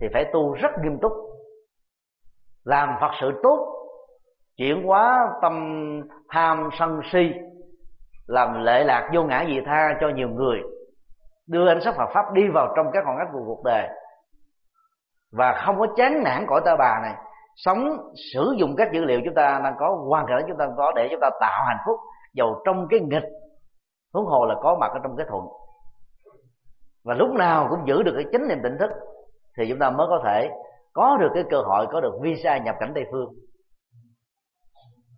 thì phải tu rất nghiêm túc, làm phật sự tốt chuyển hóa tâm tham sân si, làm lệ lạc vô ngã vị tha cho nhiều người, đưa ánh sắc Phật pháp đi vào trong các con ngách của cuộc đời. Và không có chán nản cõi ta bà này, sống sử dụng các dữ liệu chúng ta đang có, hoàn cảnh chúng ta có để chúng ta tạo hạnh phúc giàu trong cái nghịch. Huống hồ là có mặt ở trong cái thuận. Và lúc nào cũng giữ được cái chính niềm tỉnh thức, thì chúng ta mới có thể có được cái cơ hội, có được visa nhập cảnh tây phương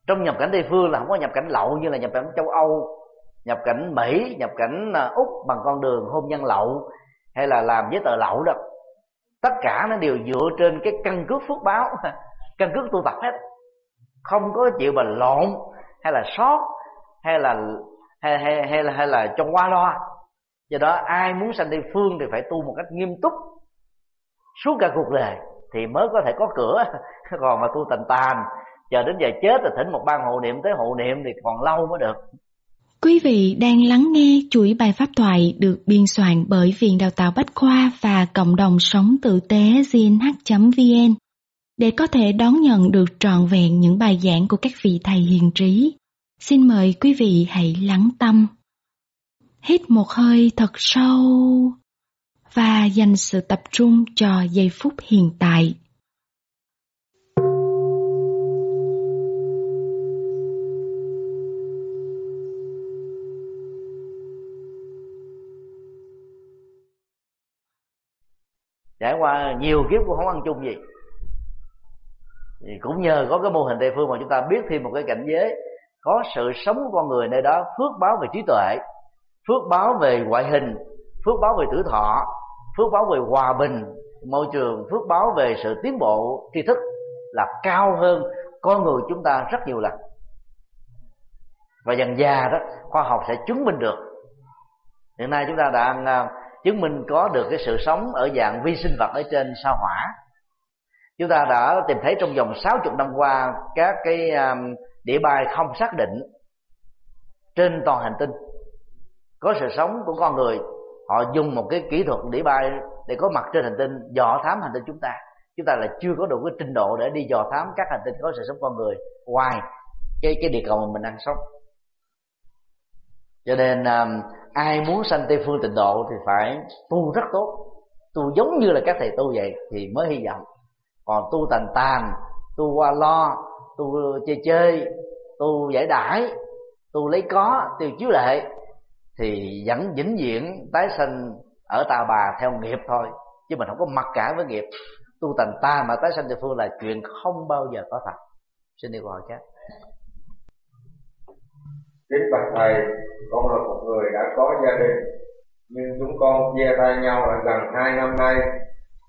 trong nhập cảnh tây phương là không có nhập cảnh lậu như là nhập cảnh châu âu, nhập cảnh mỹ, nhập cảnh à, úc bằng con đường hôn nhân lậu hay là làm giấy tờ lậu đó. Tất cả nó đều dựa trên cái căn cước phước báo, [laughs] căn cước tu tập hết. Không có chịu mà lộn hay là sót hay là, hay hay hay là hay là trong qua loa. Do đó ai muốn sanh tây phương thì phải tu một cách nghiêm túc suốt cả cuộc đời thì mới có thể có cửa. [laughs] Còn mà tu tành tàn chờ đến giờ chết thì thỉnh một ban hộ niệm, tới hộ niệm thì còn lâu mới được Quý vị đang lắng nghe chuỗi bài pháp thoại được biên soạn bởi Viện Đào tạo Bách Khoa và Cộng đồng Sống Tử tế gnh.vn để có thể đón nhận được trọn vẹn những bài giảng của các vị thầy hiền trí. Xin mời quý vị hãy lắng tâm. Hít một hơi thật sâu và dành sự tập trung cho giây phút hiện tại. Trải qua nhiều kiếp cũng không ăn chung gì. Thì cũng nhờ có cái mô hình tây phương mà chúng ta biết thêm một cái cảnh giới. Có sự sống của con người nơi đó, phước báo về trí tuệ, phước báo về ngoại hình, phước báo về tử thọ, phước báo về hòa bình, môi trường, phước báo về sự tiến bộ, tri thức là cao hơn con người chúng ta rất nhiều lần. Và dần già đó, khoa học sẽ chứng minh được. Hiện nay chúng ta đang à, chứng minh có được cái sự sống ở dạng vi sinh vật ở trên sao hỏa. Chúng ta đã tìm thấy trong vòng 60 năm qua, các cái à, địa bài không xác định trên toàn hành tinh. Có sự sống của con người, họ dùng một cái kỹ thuật đĩa bay để có mặt trên hành tinh, dò thám hành tinh chúng ta. Chúng ta là chưa có đủ cái trình độ để đi dò thám các hành tinh có sự sống con người ngoài cái cái địa cầu mà mình đang sống. Cho nên à, ai muốn sanh tây phương tịnh độ thì phải tu rất tốt. Tu giống như là các thầy tu vậy thì mới hy vọng. Còn tu tàn tàn, tu qua lo, tu chơi chơi tu giải đãi, tu lấy có, tiêu chiếu lệ, thì vẫn vĩnh viễn tái sanh ở ta bà theo nghiệp thôi. Chứ mình không có mặc cả với nghiệp. Tu tàn ta mà tái sanh tây phương là chuyện không bao giờ có thật. Xin đi câu hỏi khác Kính bạch thầy, con là một người đã có gia đình, nhưng chúng con chia tay nhau là gần hai năm nay.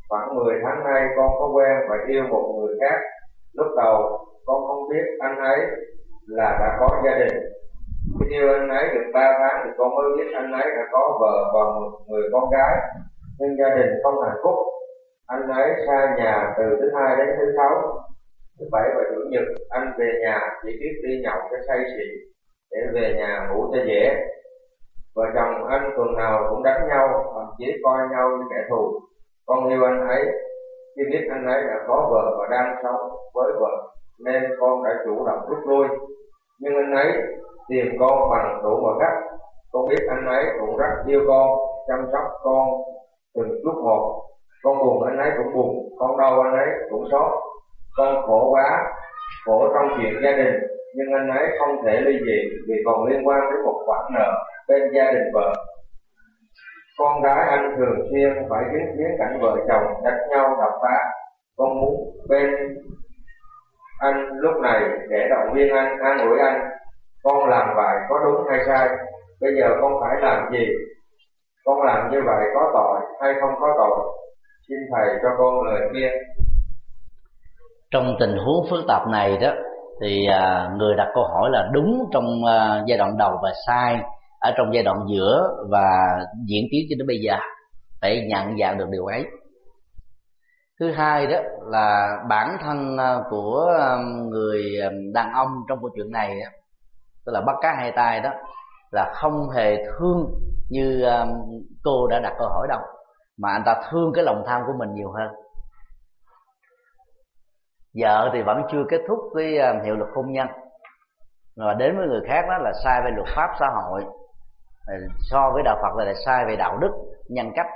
Khoảng 10 tháng nay con có quen và yêu một người khác. Lúc đầu con không biết anh ấy là đã có gia đình, khi yêu anh ấy được ba tháng thì con mới biết anh ấy đã có vợ và một người con gái nhưng gia đình không hạnh phúc anh ấy xa nhà từ thứ hai đến thứ sáu thứ bảy và chủ nhật anh về nhà chỉ biết đi nhậu cho say xỉn để về nhà ngủ cho dễ. Vợ chồng anh tuần nào cũng đánh nhau thậm chí coi nhau như kẻ thù. Con yêu anh ấy, khi biết anh ấy đã có vợ và đang sống với vợ, nên con đã chủ động rút lui. Nhưng anh ấy tìm con bằng đủ mọi cách. Con biết anh ấy cũng rất yêu con, chăm sóc con từng chút một. Con buồn anh ấy cũng buồn, con đau anh ấy cũng xót. Con khổ quá, khổ trong chuyện gia đình nhưng anh ấy không thể ly dị vì còn liên quan đến một khoản nợ bên gia đình vợ. Con gái anh thường xuyên phải chứng kiến cảnh vợ chồng đánh nhau đập phá con muốn bên anh lúc này để động viên anh, an ủi anh, con làm vậy có đúng hay sai, bây giờ con phải làm gì? Con làm như vậy có tội hay không có tội? Xin thầy cho con lời khuyên. Trong tình huống phức tạp này đó thì à, người đặt câu hỏi là đúng trong à, giai đoạn đầu và sai ở trong giai đoạn giữa và diễn tiến cho đến bây giờ phải nhận dạng được điều ấy. Thứ hai đó là bản thân à, của à, người à, đàn ông trong câu chuyện này đó, tức là bắt cá hai tay đó là không hề thương như cô đã đặt câu hỏi đâu mà anh ta thương cái lòng tham của mình nhiều hơn vợ thì vẫn chưa kết thúc cái à, hiệu lực hôn nhân. Và đến với người khác đó là sai về luật pháp xã hội. So với đạo phật là, lại sai về đạo đức nhân cách.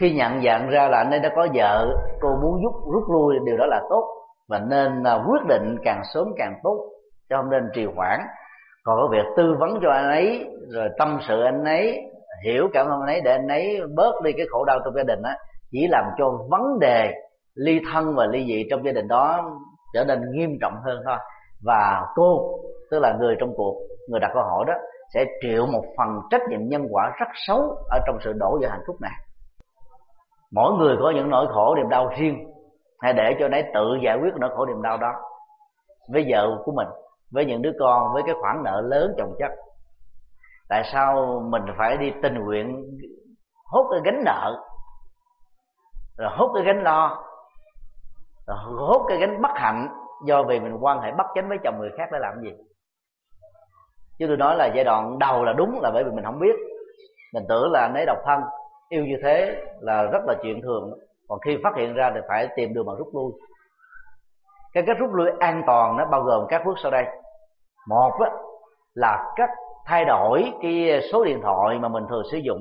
Khi nhận dạng ra là anh ấy đã có vợ cô muốn rút rút lui điều đó là tốt. Và nên à, quyết định càng sớm càng tốt chứ không nên trì hoãn. Còn cái việc tư vấn cho anh ấy rồi tâm sự anh ấy hiểu cảm ơn anh ấy để anh ấy bớt đi cái khổ đau trong gia đình á chỉ làm cho vấn đề ly thân và ly dị trong gia đình đó trở nên nghiêm trọng hơn thôi. Và cô, tức là người trong cuộc, người đặt câu hỏi đó, sẽ chịu một phần trách nhiệm nhân quả rất xấu ở trong sự đổ vỡ hạnh phúc này. Mỗi người có những nỗi khổ, niềm đau riêng. Hãy để cho nấy tự giải quyết nỗi khổ, niềm đau đó với vợ của mình, với những đứa con, với cái khoản nợ lớn chồng chất. Tại sao mình phải đi tình nguyện hút cái gánh nợ rồi hút cái gánh lo. Rồi hút cái gánh bất hạnh do vì mình quan hệ bất chánh với chồng người khác để làm gì? Chứ tôi nói là giai đoạn đầu là đúng là bởi vì mình không biết. Mình tưởng là anh ấy độc thân, yêu như thế là rất là chuyện thường. Còn khi phát hiện ra thì phải tìm đường mà rút lui. Cái cách rút lui an toàn nó bao gồm các bước sau đây. Một là cách thay đổi cái số điện thoại mà mình thường sử dụng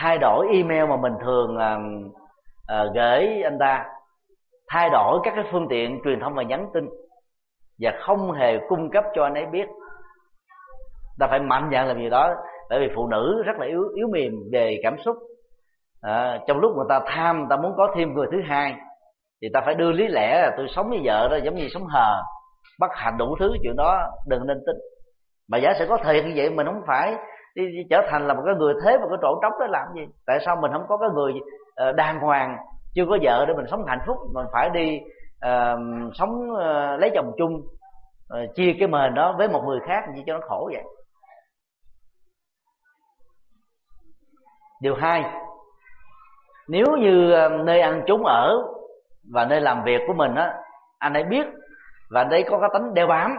thay đổi email mà mình thường uh, uh, gửi anh ta. Thay đổi các cái phương tiện truyền thông và nhắn tin. Và không hề cung cấp cho anh ấy biết. Ta phải mạnh dạn làm gì đó bởi vì phụ nữ rất là yếu yếu mềm về cảm xúc. À, trong lúc người ta tham người ta muốn có thêm người thứ hai thì ta phải đưa lý lẽ là tôi sống với vợ đó giống như sống hờ. Bất hạnh đủ thứ chuyện đó đừng nên tin. Mà giả sử có thiệt như vậy mình không phải đi, đi trở thành là một cái người thế một cái chỗ trống đó làm gì? Tại sao mình không có cái người uh, đàng hoàng chưa có vợ để mình sống hạnh phúc? Mình phải đi uh, sống uh, lấy chồng chung uh, chia cái mền đó với một người khác gì cho nó khổ vậy? Điều hai nếu như nơi ăn trốn ở và nơi làm việc của mình á anh ấy biết và đây có cái tính đeo bám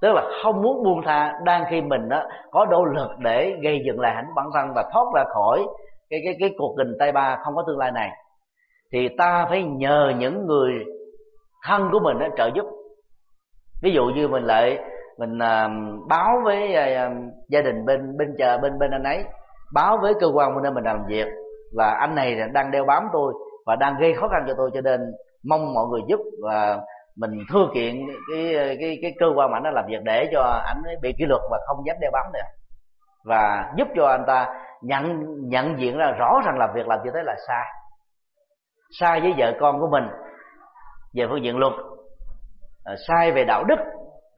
tức là không muốn buông tha đang khi mình đó có nỗ lực để gây dựng lại hạnh bản thân và thoát ra khỏi cái cái cái cuộc tình tay ba không có tương lai này thì ta phải nhờ những người thân của mình đó trợ giúp. Ví dụ như mình lại mình uh, báo với uh, gia đình bên bên chờ bên bên anh ấy báo với cơ quan bên nơi mình làm việc là anh này đang đeo bám tôi và đang gây khó khăn cho tôi cho nên mong mọi người giúp và mình thưa kiện cái cái cái cơ quan mà nó làm việc để cho anh ấy bị kỷ luật và không dám đeo bám nữa. Và giúp cho anh ta nhận nhận diện ra rõ ràng là việc làm như thế là sai. Sai với vợ con của mình về phương diện luật. Ờ, sai về đạo đức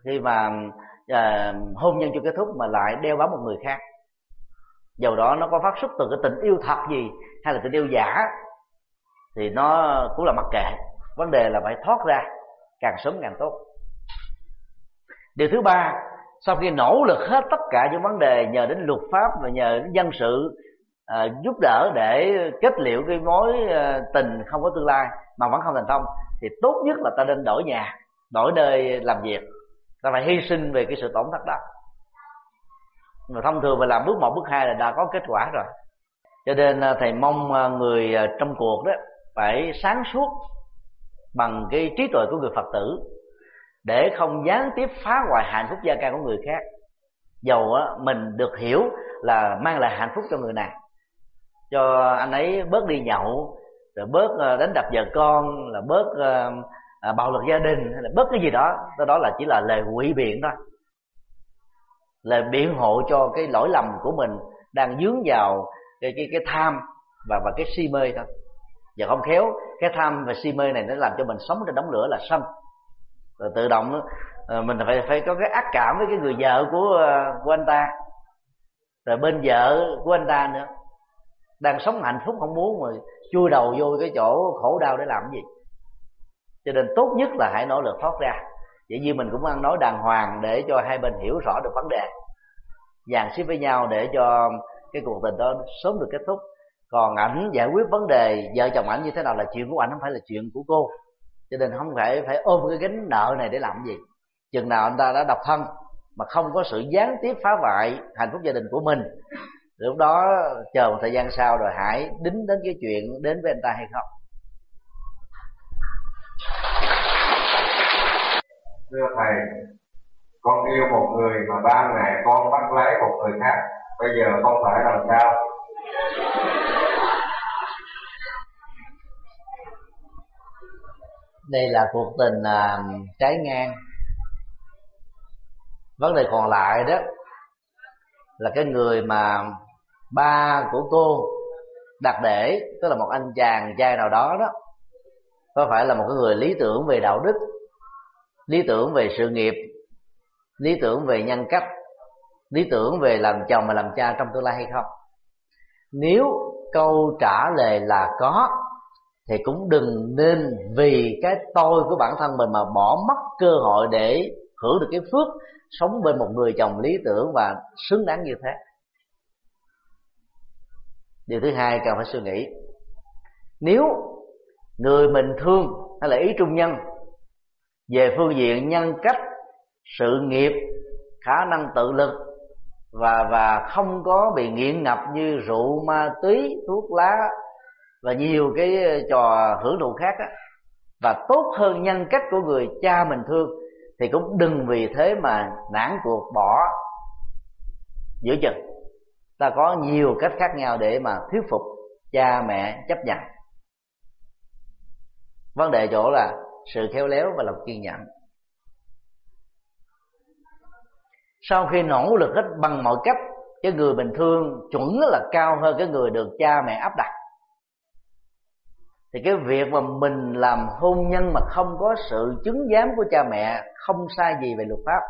khi mà à, hôn nhân chưa kết thúc mà lại đeo bám một người khác. Dầu đó nó có phát xuất từ cái tình yêu thật gì hay là tình yêu giả thì nó cũng là mặc kệ. Vấn đề là phải thoát ra càng sớm càng tốt. Điều thứ ba sau khi nỗ lực hết tất cả những vấn đề nhờ đến luật pháp và nhờ đến dân sự à, giúp đỡ để kết liễu cái mối à, tình không có tương lai mà vẫn không thành công thì tốt nhất là ta nên đổi nhà đổi nơi làm việc. Ta phải hy sinh về cái sự tổn thất đó. Mà thông thường mà làm bước một bước hai là đã có kết quả rồi. Cho nên ờ, thầy mong người trong cuộc đó phải sáng suốt bằng cái trí tuệ của người phật tử để không gián tiếp phá hoại hạnh phúc gia ca của người khác. Dầu á, mình được hiểu là mang lại hạnh phúc cho người này. Cho anh ấy bớt đi nhậu rồi bớt ờ, đánh đập vợ con là bớt ờ, ờ, bạo lực gia đình hay là bớt cái gì đó đó là chỉ là lời quỷ biện thôi. Lời biện hộ cho cái lỗi lầm của mình đang dướng vào cái cái cái tham và và cái si mê thôi và không khéo, cái tham và si mê này nó làm cho mình sống trên đống lửa là sân. Rồi tự động ờ, mình phải phải có cái ác cảm với cái người vợ của ờ, của anh ta. Rồi bên vợ của anh ta nữa. Đang sống hạnh phúc không muốn mà chui đầu vô cái chỗ khổ đau để làm cái gì. Cho nên tốt nhất là hãy nỗ lực thoát ra. Vậy như mình cũng ăn nói đàng hoàng để cho hai bên hiểu rõ được vấn đề. Dàn xếp với nhau để cho cái cuộc tình đó sớm được kết thúc còn ảnh giải quyết vấn đề vợ chồng ảnh như thế nào là chuyện của ảnh, không phải là chuyện của cô. Cho nên không phải phải ôm cái gánh nợ này để làm gì. Chừng nào anh ta đã độc thân mà không có sự gián tiếp phá hoại hạnh phúc gia đình của mình, lúc đó chờ một thời gian sau rồi hãy đính đến cái chuyện đến với anh ta hay không? Thưa thầy, con yêu một người mà ba mẹ con bắt lấy một người khác. Bây giờ con phải làm sao? Đây là cuộc tình à, trái ngang. Vấn đề còn lại đó là cái người mà ba của cô đặt để tức là một anh chàng trai nào đó đó có phải là một cái người lý tưởng về đạo đức lý tưởng về sự nghiệp lý tưởng về nhân cách lý tưởng về làm chồng và làm cha trong tương lai hay không? Nếu câu trả lời là có thì cũng đừng nên vì cái tôi của bản thân mình mà bỏ mất cơ hội để hưởng được cái phước sống bên một người chồng lý tưởng và xứng đáng như thế. Điều thứ hai cần phải suy nghĩ. Nếu người mình thương, hay là ý trung nhân, về phương diện nhân cách, sự nghiệp, khả năng tự lực, và và không có bị nghiện ngập như rượu, ma túy, thuốc lá và nhiều cái ờ, trò hưởng thụ khác á, và tốt hơn nhân cách của người cha mình thương thì cũng đừng vì thế mà nản cuộc bỏ giữa chừng. Ta có nhiều cách khác nhau để mà thuyết phục cha mẹ chấp nhận. Vấn đề chỗ là sự khéo léo và lòng kiên nhẫn. Sau khi nỗ lực hết bằng mọi cách cái người bình thường chuẩn là cao hơn cái người được cha mẹ áp đặt thì cái việc mà mình làm hôn nhân mà không có sự chứng giám của cha mẹ không sai gì về luật pháp,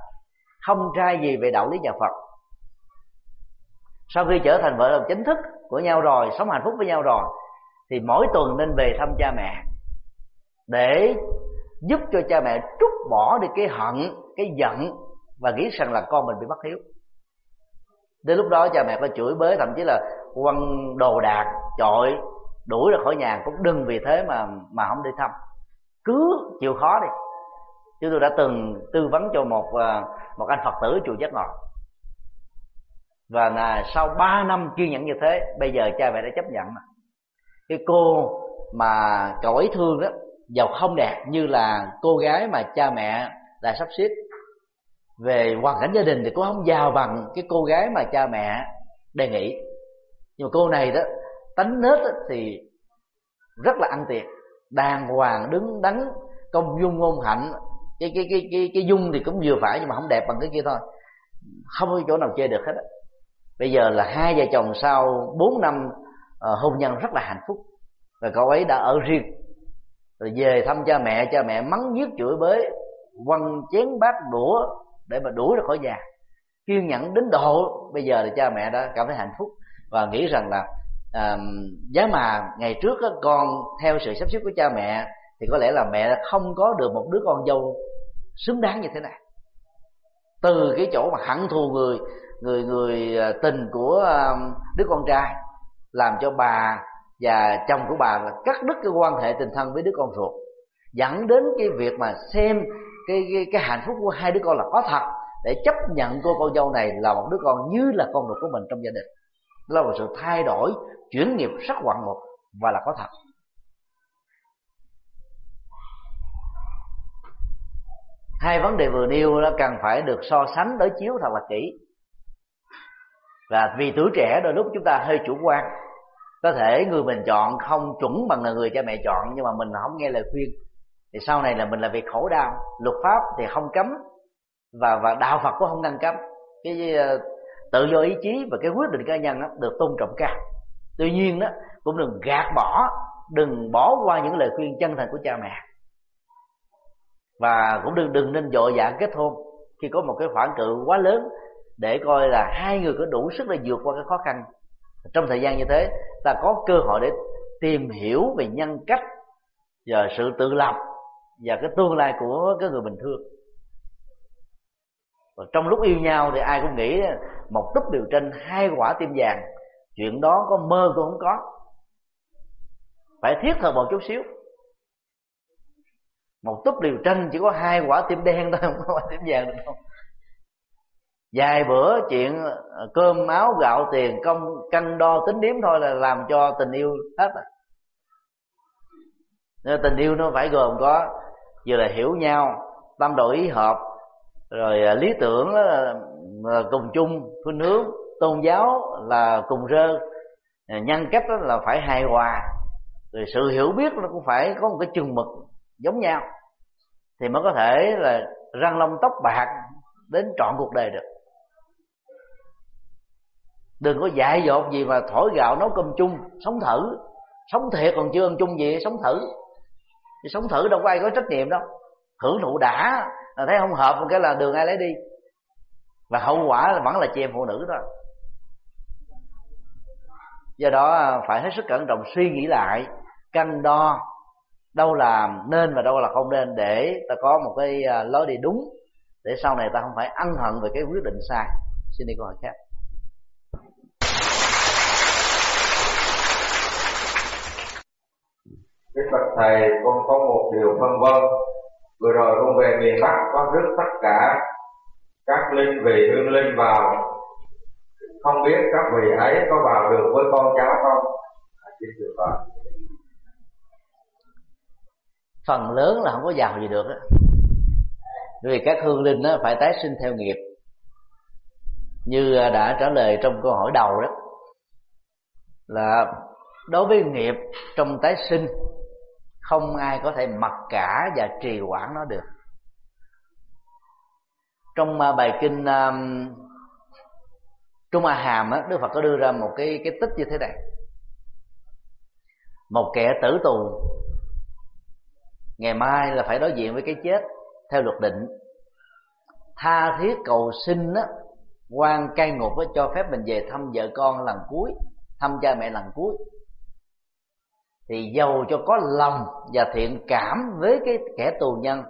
không sai gì về đạo lý nhà phật. Sau khi trở thành vợ chồng chính thức của nhau rồi, sống hạnh phúc với nhau rồi, thì mỗi tuần nên về thăm cha mẹ để giúp cho cha mẹ trút bỏ đi cái hận, cái giận và nghĩ rằng là con mình bị bất hiếu. Đến lúc đó cha mẹ có chửi bới, thậm chí là quăng đồ đạc, chọi đuổi ra khỏi nhà cũng đừng vì thế mà mà không đi thăm. Cứ chịu khó đi. Chứ tôi đã từng tư vấn cho một ờ, một anh phật tử chùa giác ngọt và là sau 3 năm kiên nhẫn như thế, bây giờ cha mẹ đã chấp nhận mà. Cái cô mà cậu ấy thương đó giàu không đẹp như là cô gái mà cha mẹ đã sắp xếp. Về hoàn cảnh gia đình thì cũng không giàu bằng cái cô gái mà cha mẹ đề nghị. Nhưng mà cô này đó tánh nết thì rất là ăn tiệc. Đàng hoàng đứng đắn công dung ngôn hạnh. Cái cái cái cái cái dung thì cũng vừa phải nhưng mà không đẹp bằng cái kia thôi. Không có chỗ nào chê được hết á. Bây giờ là hai vợ chồng sau bốn năm uh, hôn nhân rất là hạnh phúc. Và cậu ấy đã ở riêng. Rồi về thăm cha mẹ cha mẹ mắng giết chửi bới quăng chén bát đũa để mà đuổi ra khỏi nhà. Kiên nhẫn đến độ bây giờ thì cha mẹ đã cảm thấy hạnh phúc và nghĩ rằng là à, giá mà ngày trước á, con theo sự sắp xếp của cha mẹ thì có lẽ là mẹ không có được một đứa con dâu xứng đáng như thế này. Từ cái chỗ mà hận thù người người người ờ, tình của đứa con trai làm cho bà và chồng của bà là cắt đứt cái quan hệ tình thân với đứa con ruột dẫn đến cái việc mà xem cái cái, cái hạnh phúc của hai đứa con là có thật để chấp nhận cô con dâu này là một đứa con như là con ruột của mình trong gia đình là một sự thay đổi, chuyển nghiệp rất ngoạn mục và là có thật. Hai vấn đề vừa nêu nó cần phải được so sánh đối chiếu thật là kỹ. Và vì tuổi trẻ đôi lúc chúng ta hơi chủ quan. Có thể người mình chọn không chuẩn bằng là người cha mẹ chọn, nhưng mà mình không nghe lời khuyên. Thì sau này là mình là việc khổ đau. Luật pháp thì không cấm, và và đạo phật cũng không ngăn cấm. Cái ờ, tự do ý chí và cái quyết định cá nhân đó được tôn trọng cao. Tuy nhiên đó cũng đừng gạt bỏ, đừng bỏ qua những lời khuyên chân thành của cha mẹ. Và cũng đừng đừng nên dội dã kết hôn khi có một cái khoảng cự quá lớn để coi là hai người có đủ sức để vượt qua cái khó khăn. Trong thời gian như thế, ta có cơ hội để tìm hiểu về nhân cách và sự tự lập và cái tương lai của cái người bình thường và trong lúc yêu nhau thì ai cũng nghĩ một túp điều trên hai quả tim vàng. Chuyện đó có mơ cũng không có. Phải thiết thật một chút xíu. Một túp điều tranh chỉ có hai quả tim đen thôi, [laughs] không có quả tim vàng được không? Vài bữa chuyện ờ, cơm áo gạo tiền công cân đo tính điếm thôi là làm cho tình yêu hết à. Nên tình yêu nó phải gồm có vừa là hiểu nhau tâm đầu ý hợp rồi à, lý tưởng là cùng chung phương hướng, tôn giáo là cùng rơ. À, nhân cách đó là phải hài hòa. Rồi sự hiểu biết nó cũng phải có một cái chừng mực giống nhau. Thì mới có thể là răng lông tóc bạc đến trọn cuộc đời được. Đừng có dại dột gì mà thổi gạo nấu cơm chung, sống thử. Sống thiệt còn chưa ăn chung gì, sống thử. Thì sống thử đâu có ai có trách nhiệm đâu hưởng thụ đã. Là thấy không hợp một cái là đường ai lấy đi. Và hậu quả là vẫn là chị em phụ nữ thôi. Do đó à, phải hết sức cẩn trọng, suy nghĩ lại, cân đo đâu là nên và đâu là không nên để ta có một cái à, lối đi đúng, để sau này ta không phải ân hận về cái quyết định sai. Xin đi câu hỏi khác. Đức bạch thầy, con có một điều phân vân vừa rồi con về miền bắc có rước tất cả các linh vị hương linh vào. Không biết các vị ấy có vào được với con cháu không? À, Xin phần lớn là không có giàu gì được á. Vì các hương linh đó phải tái sinh theo nghiệp. Như à, đã trả lời trong câu hỏi đầu đó, là đối với nghiệp trong tái sinh không ai có thể mặc cả và trì hoãn nó được. Trong à, bài kinh um, trung a hàm á đức phật có đưa ra một cái cái tích như thế này. Một kẻ tử tù ngày mai là phải đối diện với cái chết theo luật định. Tha thiết cầu xin á quan cai ngục á cho phép mình về thăm vợ con lần cuối thăm cha mẹ lần cuối thì giàu cho có lòng và thiện cảm với cái kẻ tù nhân.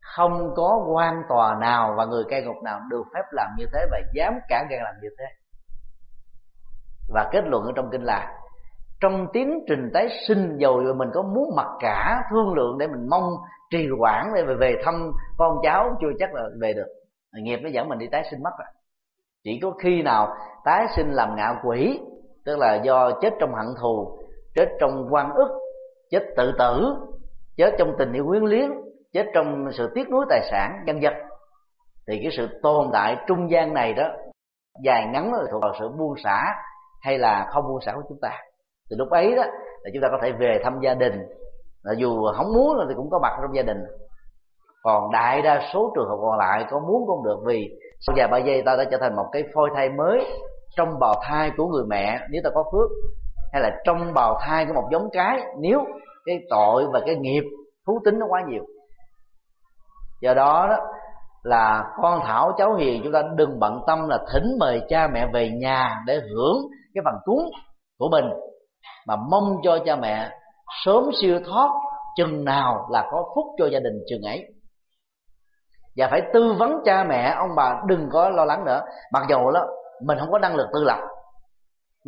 Không có quan tòa nào và người cai ngục nào được phép làm như thế và dám cả gan làm như thế. Và kết luận ở trong kinh là trong tiến trình tái sinh dầu mình có muốn mặc cả thương lượng để mình mong trì hoãn để về, về thăm con cháu chưa chắc là về được. Nghiệp nó dẫn mình đi tái sinh mất rồi. Chỉ có khi nào tái sinh làm ngạo quỷ tức là do chết trong hận thù chết trong quan ức chết tự tử chết trong tình yêu quyến liếng, chết trong sự tiếc nuối tài sản dân vật, thì cái sự tồn tại trung gian này đó dài ngắn là thuộc vào sự buông xả hay là không buông xả của chúng ta. Thì lúc ấy đó là chúng ta có thể về thăm gia đình. Là dù không muốn thì cũng có mặt trong gia đình. Còn đại đa số trường hợp còn lại có muốn cũng được vì sau vài ba giây ta đã trở thành một cái phôi thai mới trong bào thai của người mẹ. Nếu ta có phước hay là trong bào thai của một giống cái nếu cái tội và cái nghiệp, thú tính nó quá nhiều. Do đó đó là con thảo cháu hiền chúng ta đừng bận tâm là thỉnh mời cha mẹ về nhà để hưởng cái phần cúng của mình, mà mong cho cha mẹ sớm siêu thoát, chừng nào là có phúc cho gia đình chừng ấy. Và phải tư vấn cha mẹ, ông bà đừng có lo lắng nữa. Mặc dù đó, mình không có năng lực tự lập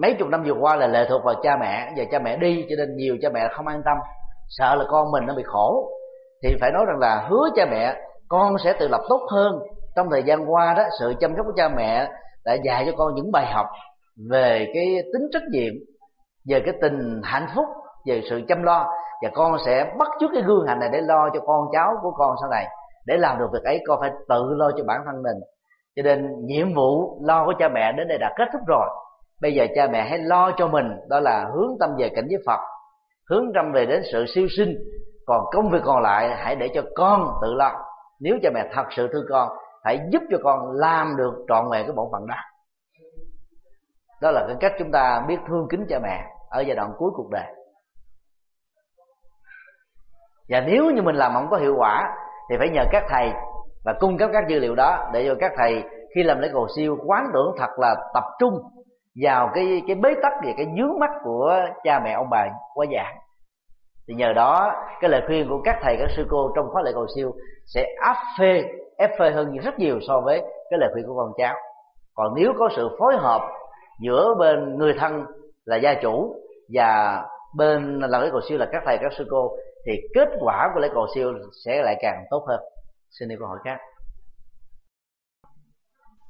mấy chục năm vừa qua là lệ thuộc vào cha mẹ. Giờ cha mẹ đi cho nên nhiều cha mẹ không an tâm. Sợ là con mình nó bị khổ. Thì phải nói rằng là hứa cha mẹ, con sẽ tự lập tốt hơn. Trong thời gian qua đó, sự chăm sóc của cha mẹ đã dạy cho con những bài học về cái tính trách nhiệm, về cái tình hạnh phúc, về sự chăm lo. Và con sẽ bắt chước cái gương hạnh này để lo cho con cháu của con sau này. Để làm được việc ấy, con phải tự lo cho bản thân mình. Cho nên nhiệm vụ lo của cha mẹ đến đây đã kết thúc rồi bây giờ cha mẹ hãy lo cho mình, đó là hướng tâm về cảnh giới phật, hướng tâm về đến sự siêu sinh. Còn công việc còn lại, hãy để cho con tự lo. Nếu cha mẹ thật sự thương con, hãy giúp cho con làm được trọn vẹn cái bổn phận đó. Đó là cái cách chúng ta biết thương kính cha mẹ ở giai đoạn cuối cuộc đời. Và nếu như mình làm không có hiệu quả, thì phải nhờ các thầy và cung cấp các dữ liệu đó để cho các thầy khi làm lễ cầu siêu quán tưởng thật là tập trung vào cái cái bế tắc về cái dướng mắt của cha mẹ ông bà quá giảng thì nhờ đó, cái lời khuyên của các thầy, các sư cô trong khóa lễ cầu siêu sẽ áp phê, ép phê hơn rất nhiều so với cái lời khuyên của con cháu. Còn nếu có sự phối hợp giữa bên người thân là gia chủ và bên là lễ cầu siêu là các thầy, các sư cô, thì kết quả của lễ cầu siêu sẽ lại càng tốt hơn. Xin đi câu hỏi khác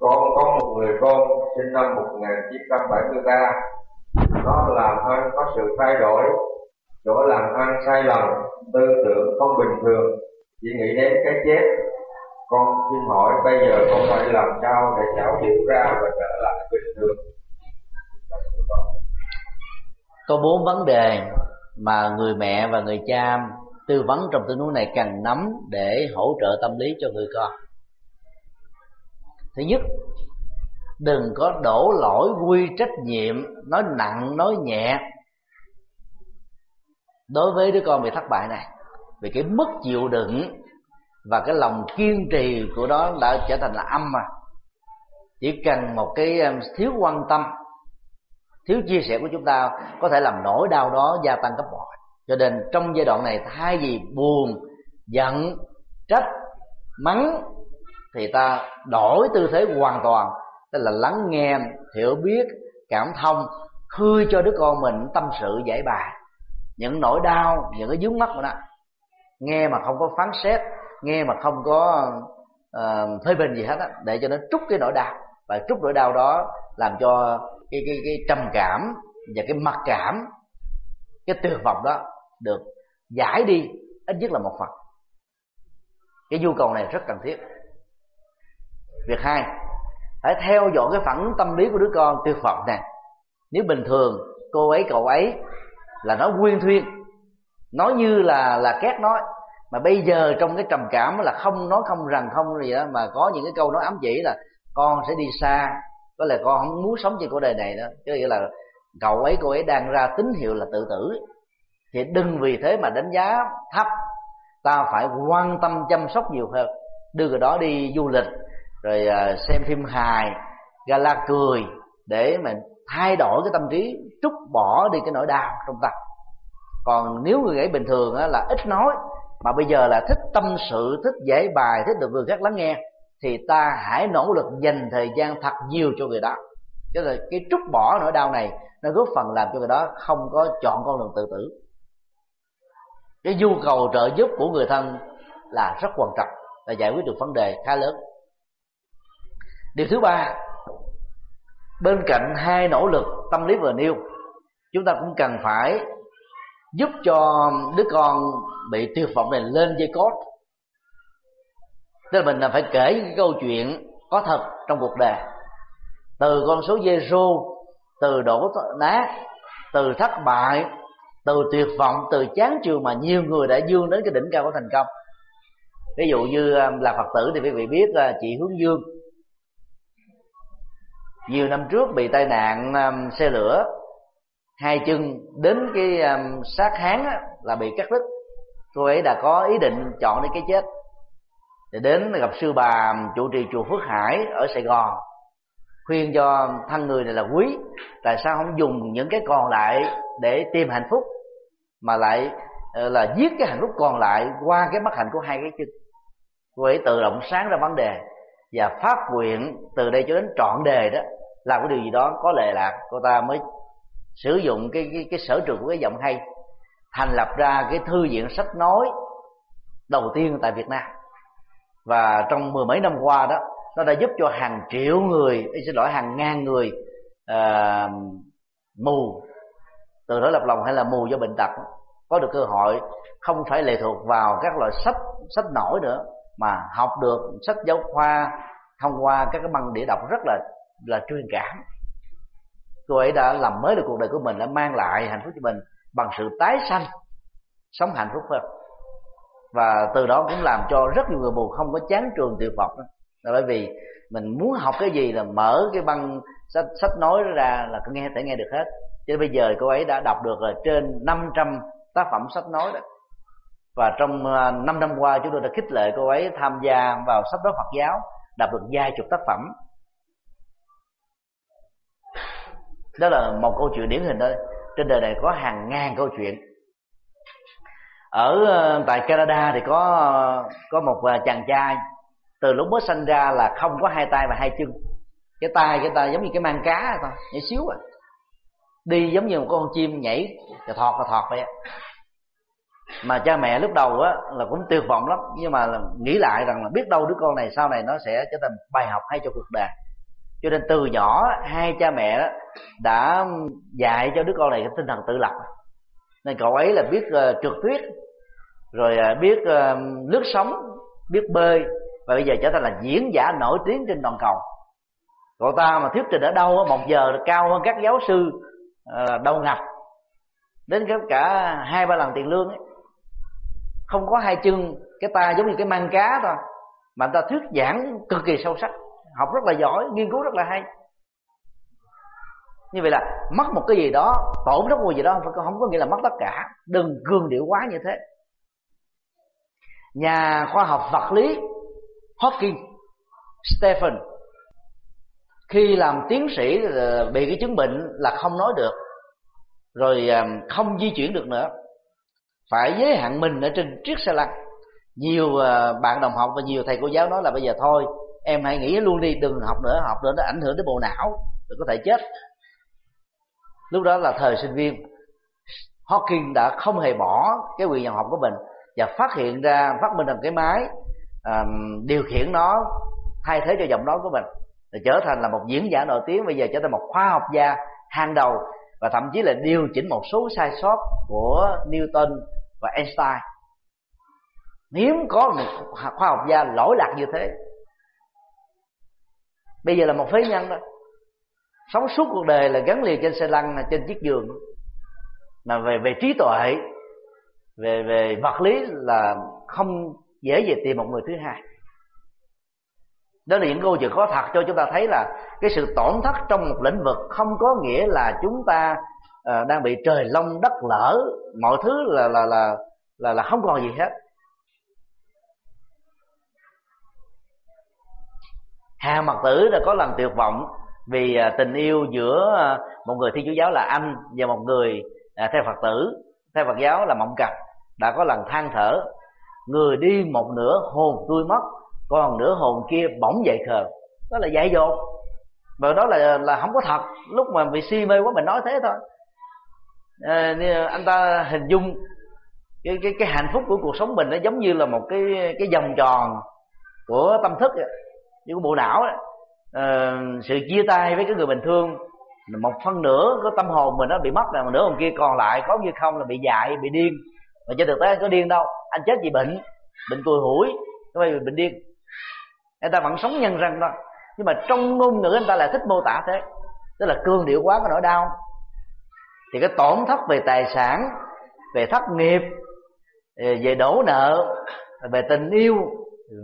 con có một người con sinh năm 1973 nó làm ăn có sự thay đổi, chỗ làm ăn sai lầm, tư tưởng không bình thường. Chỉ nghĩ đến cái chết, con xin hỏi bây giờ con phải làm sao để cháu hiểu ra và trở lại bình thường? Có bốn vấn đề mà người mẹ và người cha tư vấn trong tình huống này cần nắm để hỗ trợ tâm lý cho người con. Thứ nhất đừng có đổ lỗi quy trách nhiệm, nói nặng, nói nhẹ. Đối với đứa con bị thất bại này, vì cái mức chịu đựng và cái lòng kiên trì của đó đã trở thành là âm mà. Chỉ cần một cái thiếu quan tâm, thiếu chia sẻ của chúng ta có thể làm nỗi đau đó gia tăng gấp bội. Cho nên trong giai đoạn này, thay vì buồn, giận, trách, mắng thì ta đổi tư thế hoàn toàn tức là lắng nghe hiểu biết cảm thông khơi cho đứa con mình tâm sự giải bài. Những nỗi đau những cái dướng mắt của nó. Nghe mà không có phán xét nghe mà không có uh, phê bình gì hết á để cho nó trút cái nỗi đau. Và trút nỗi đau đó làm cho cái cái cái trầm cảm và cái mặc cảm cái tuyệt vọng đó được giải đi ít nhất là một phần. Cái nhu cầu này rất cần thiết. Việc hai phải theo dõi cái phản ứng tâm lý của đứa con tuyệt vọng nè. Nếu bình thường, cô ấy, cậu ấy là nói quyên thuyên, nói như là là két nói. Mà bây giờ trong cái trầm cảm là không nói không rằng không gì đó, mà có những cái câu nói ám chỉ là con sẽ đi xa, có là con không muốn sống trên cuộc đời này nữa chứ nghĩa là cậu ấy, cô ấy đang ra tín hiệu là tự tử. Thì đừng vì thế mà đánh giá thấp. Ta phải quan tâm chăm sóc nhiều hơn. Đưa người đó đi du lịch rồi à, xem phim hài, gala cười, để mà thay đổi cái tâm trí, trút bỏ đi cái nỗi đau trong tâm còn nếu người ấy bình thường là ít nói, mà bây giờ là thích tâm sự, thích giải bài, thích được người khác lắng nghe, thì ta hãy nỗ lực dành thời gian thật nhiều cho người đó. Cho là cái trút bỏ nỗi đau này, nó góp phần làm cho người đó không có chọn con đường tự tử. Cái nhu cầu trợ giúp của người thân là rất quan trọng và giải quyết được vấn đề khá lớn điều thứ ba, bên cạnh hai nỗ lực tâm lý vừa nêu, chúng ta cũng cần phải giúp cho đứa con bị tuyệt vọng này lên dây cốt. Tức là mình là phải kể những câu chuyện có thật trong cuộc đời. Từ con số dê rô từ đổ nát, từ thất bại, từ tuyệt vọng, từ chán trường mà nhiều người đã dương đến cái đỉnh cao của thành công. Ví dụ như à, là phật tử thì quý vị biết là chị hướng dương nhiều năm trước bị tai nạn um, xe lửa hai chân đến cái um, sát háng á, là bị cắt đứt. Cô ấy đã có ý định chọn đi cái chết để đến gặp sư bà um, chủ trì chùa Phước Hải ở Sài Gòn khuyên cho thân người này là quý tại sao không dùng những cái còn lại để tìm hạnh phúc mà lại ờ, là giết cái hạnh phúc còn lại qua cái bất hạnh của hai cái chân. Cô ấy tự động sáng ra vấn đề và phát nguyện từ đây cho đến trọn đề đó làm cái điều gì đó có lệ lạc cô ta mới sử dụng cái cái, cái sở trường của cái giọng hay thành lập ra cái thư viện sách nói đầu tiên tại Việt Nam. Và trong mười mấy năm qua đó nó đã giúp cho hàng triệu người xin lỗi hàng ngàn người uh, mù từ đó lập lòng hay là mù do bệnh tật có được cơ hội không phải lệ thuộc vào các loại sách sách nổi nữa mà học được sách giáo khoa thông qua các cái băng đĩa đọc rất là là truyền cảm. Cô ấy đã làm mới được cuộc đời của mình, đã mang lại hạnh phúc cho mình bằng sự tái sanh, sống hạnh phúc hơn. Và từ đó cũng làm cho rất nhiều người mù không có chán trường tiểu phật đó. là bởi vì mình muốn học cái gì là mở cái băng sách sách nói ra là có nghe, thể nghe được hết. Cho nên bây giờ cô ấy đã đọc được là trên 500 tác phẩm sách nói đó và trong ờ, 5 năm qua chúng tôi đã khích lệ cô ấy tham gia vào sách đó Phật giáo, đạt được vài chục tác phẩm. Đó là một câu chuyện điển hình thôi. trên đời này có hàng ngàn câu chuyện. Ở ờ, tại Canada thì có có một ờ, chàng trai, từ lúc mới sinh ra là không có hai tay và hai chân. Cái tay cái tay giống như cái mang cá thôi nhảy xíu à. Đi giống như một con chim nhảy và thọt và thọt vậy mà cha mẹ lúc đầu á là cũng tuyệt vọng lắm. Nhưng mà nghĩ lại rằng là biết đâu đứa con này sau này nó sẽ trở thành bài học hay cho cuộc đời. Cho nên từ nhỏ hai cha mẹ đó đã dạy cho đứa con này cái tinh thần tự lập. Nên cậu ấy là biết uh, trượt tuyết rồi uh, biết uh, lướt sóng biết bơi và bây giờ trở thành là diễn giả nổi tiếng trên toàn cầu. Cậu ta mà thuyết trình ở đâu một giờ cao hơn các giáo sư uh, đầu ngập đến cả hai ba lần tiền lương ấy không có hai chân cái ta giống như cái mang cá thôi. Mà người ta thuyết giảng cực kỳ sâu sắc học rất là giỏi nghiên cứu rất là hay. Như vậy là mất một cái gì đó tổn thất một gì đó không, có nghĩa là mất tất cả. Đừng cường điệu quá như thế. Nhà khoa học vật lý Hawking Stephen khi làm tiến sĩ ờ, bị cái chứng bệnh là không nói được. Rồi ờ, không di chuyển được nữa phải giới hạn mình ở trên chiếc xe lăn nhiều ờ, bạn đồng học và nhiều thầy cô giáo nói là bây giờ thôi em hãy nghĩ luôn đi đừng học nữa học nữa nó ảnh hưởng đến bộ não rồi có thể chết. Lúc đó là thời sinh viên Hawking đã không hề bỏ cái quyền nhận học của mình và phát hiện ra phát minh ra cái máy à, điều khiển nó thay thế cho giọng nói của mình để trở thành là một diễn giả nổi tiếng bây giờ trở thành một khoa học gia hàng đầu và thậm chí là điều chỉnh một số sai sót của Newton và Einstein. Hiếm có một khoa học gia lỗi lạc như thế. Bây giờ là một phế nhân đó. Sống suốt cuộc đời là gắn liền trên xe lăn, trên chiếc giường. Mà về về trí tuệ, về về vật lý là không dễ gì tìm một người thứ hai. Đó là những câu chuyện có thật cho chúng ta thấy là cái sự tổn thất trong một lĩnh vực không có nghĩa là chúng ta à, đang bị trời long đất lở mọi thứ là là là là là không còn gì hết. Hà mật tử đã có lần tuyệt vọng vì à, tình yêu giữa à, một người thiên chúa giáo là anh và một người à, theo phật tử. Theo phật giáo là mộng cặp đã có lần than thở người đi một nửa hồn tôi mất còn nửa hồn kia bỗng dậy khờ. Đó là dạy dột. Và đó là là không có thật. Lúc mà bị si mê quá mình nói thế thôi à, anh ta hình dung cái cái cái hạnh phúc của cuộc sống mình nó giống như là một cái cái vòng tròn của tâm thức như của bộ não đó. À, ờ, sự chia tay với cái người bình thường một phân nửa của tâm hồn mình nó bị mất rồi một nửa hồn kia còn lại có như không là bị dại bị điên. Mà trên thực tế có điên đâu anh chết vì bệnh bệnh cùi hủi có phải bệnh điên. Người ta vẫn sống nhân răng thôi nhưng mà trong ngôn ngữ người ta lại thích mô tả thế tức là cương điệu quá cái nỗi đau thì cái tổn thất về tài sản, về thất nghiệp ờ, về đổ nợ, về tình yêu,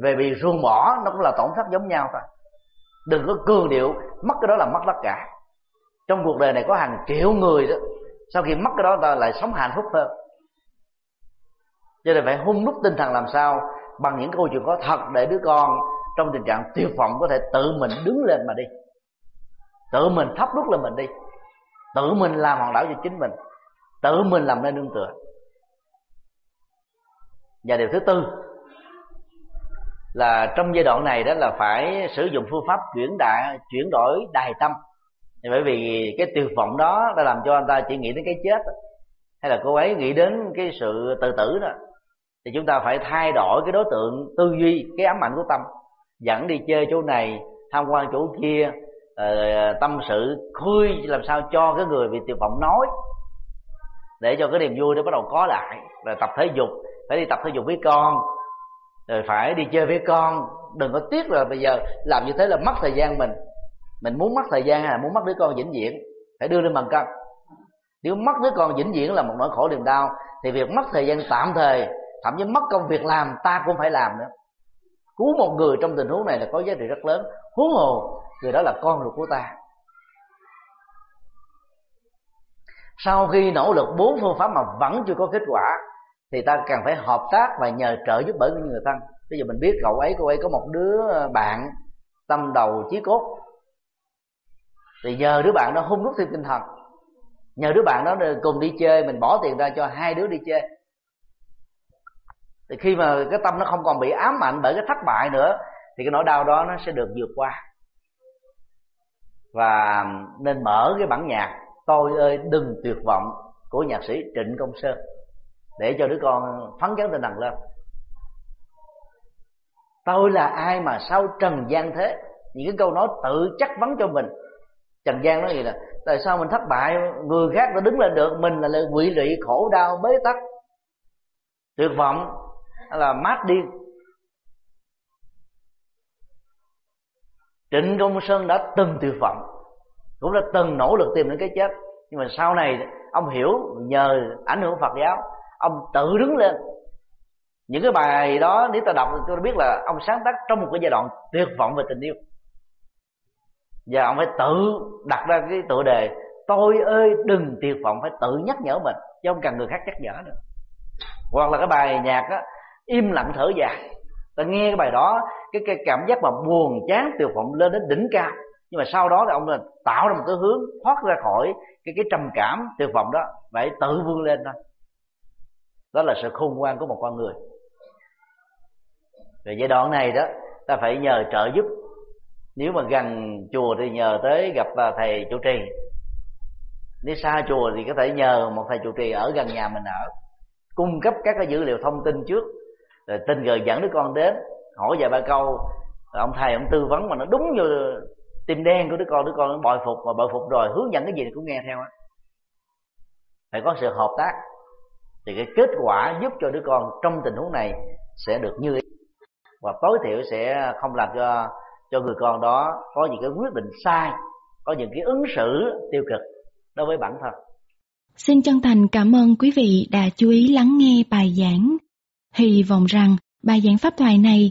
về bị ruồng bỏ, nó cũng là tổn thất giống nhau thôi. Đừng có cường điệu, mất cái đó là mất tất cả. Trong cuộc đời này có hàng triệu người đó, sau khi mất cái đó ta lại sống hạnh phúc hơn. Cho nên phải hung đúc tinh thần làm sao bằng những câu chuyện có thật để đứa con trong tình trạng tuyệt vọng có thể tự mình đứng lên mà đi. Tự mình thắp đúc lên mình đi tự mình làm hòn đảo cho chính mình. Tự mình làm nên nương tựa. Và điều thứ tư là trong giai đoạn này đó là phải sử dụng phương pháp chuyển đại, chuyển đổi đài tâm. Bởi vì cái tuyệt vọng đó đã làm cho anh ta chỉ nghĩ đến cái chết. Hay là cô ấy nghĩ đến cái sự tự tử đó. Thì chúng ta phải thay đổi cái đối tượng tư duy, cái ám ảnh của tâm. Dẫn đi chơi chỗ này, tham quan chỗ kia Ờ, ờ, tâm sự khui làm sao cho cái người bị tuyệt vọng nói, để cho cái niềm vui nó bắt đầu có lại. Rồi tập thể dục, phải đi tập thể dục với con, rồi phải đi chơi với con. Đừng có tiếc là bây giờ làm như thế là mất thời gian mình. Mình muốn mất thời gian hay là muốn mất đứa con vĩnh viễn? Phải đưa lên bằng cân. Nếu mất đứa con vĩnh viễn là một nỗi khổ niềm đau, thì việc mất thời gian tạm thời, thậm chí mất công việc làm, ta cũng phải làm nữa. Cứu một người trong tình huống này là có giá trị rất lớn. Huống hồ người đó là con ruột của ta. Sau khi nỗ lực bốn phương pháp mà vẫn chưa có kết quả, thì ta cần phải hợp tác và nhờ trợ giúp bởi những người thân. Bây giờ mình biết cậu ấy, cô ấy có một đứa bạn tâm đầu chí cốt. Thì nhờ đứa bạn đó hung đúc thêm tinh thần. Nhờ đứa bạn đó cùng đi chơi, mình bỏ tiền ra cho hai đứa đi chơi. Thì khi mà cái tâm nó không còn bị ám ảnh bởi cái thất bại nữa, thì cái nỗi đau đó nó sẽ được vượt qua và nên mở cái bản nhạc tôi ơi, đừng tuyệt vọng của nhạc sĩ trịnh công sơn để cho đứa con phấn chấn tinh thần lên. Tôi là ai mà sau trần gian thế? Những cái câu nói tự chắc vấn cho mình. Trần gian nói gì là, tại sao mình thất bại, người khác đã đứng lên được, mình là quỷ lụy khổ đau bế tắc. Tuyệt vọng là mát đi trịnh công sơn đã từng tuyệt vọng cũng đã từng nỗ lực tìm đến cái chết. Nhưng mà sau này ông hiểu nhờ ảnh hưởng phật giáo ông tự đứng lên. Những cái bài đó nếu ta đọc tôi biết là ông sáng tác trong một cái giai đoạn tuyệt vọng về tình yêu. Và ông phải tự đặt ra cái tựa đề tôi ơi đừng tuyệt vọng phải tự nhắc nhở mình chứ không cần người khác nhắc nhở nữa. Hoặc là cái bài nhạc đó, im lặng thở dài. Ta nghe cái bài đó cái, cái cảm giác mà buồn chán tuyệt vọng lên đến đỉnh cao. Nhưng mà sau đó thì ông là tạo ra một cái hướng thoát ra khỏi cái cái trầm cảm tuyệt vọng đó phải tự vươn lên thôi. Đó là sự khôn ngoan của một con người. Về giai đoạn này đó ta phải nhờ trợ giúp. Nếu mà gần chùa thì nhờ tới gặp à, thầy chủ trì. Nếu xa chùa thì có thể nhờ một thầy chủ trì ở gần nhà mình ở cung cấp các cái dữ liệu thông tin trước rồi tình cờ dẫn đứa con đến hỏi vài ba câu ông thầy, ông tư vấn mà nó đúng vô tim đen của đứa con đứa con nó bội phục mà bội phục rồi, hướng dẫn cái gì cũng nghe theo á. Phải có sự hợp tác. Thì cái kết quả giúp cho đứa con trong tình huống này sẽ được như ý. Và tối thiểu sẽ không làm cho cho người con đó có những cái quyết định sai, có những cái ứng xử tiêu cực đối với bản thân. Xin chân thành cảm ơn quý vị đã chú ý lắng nghe bài giảng. Hy vọng rằng bài giảng pháp thoại này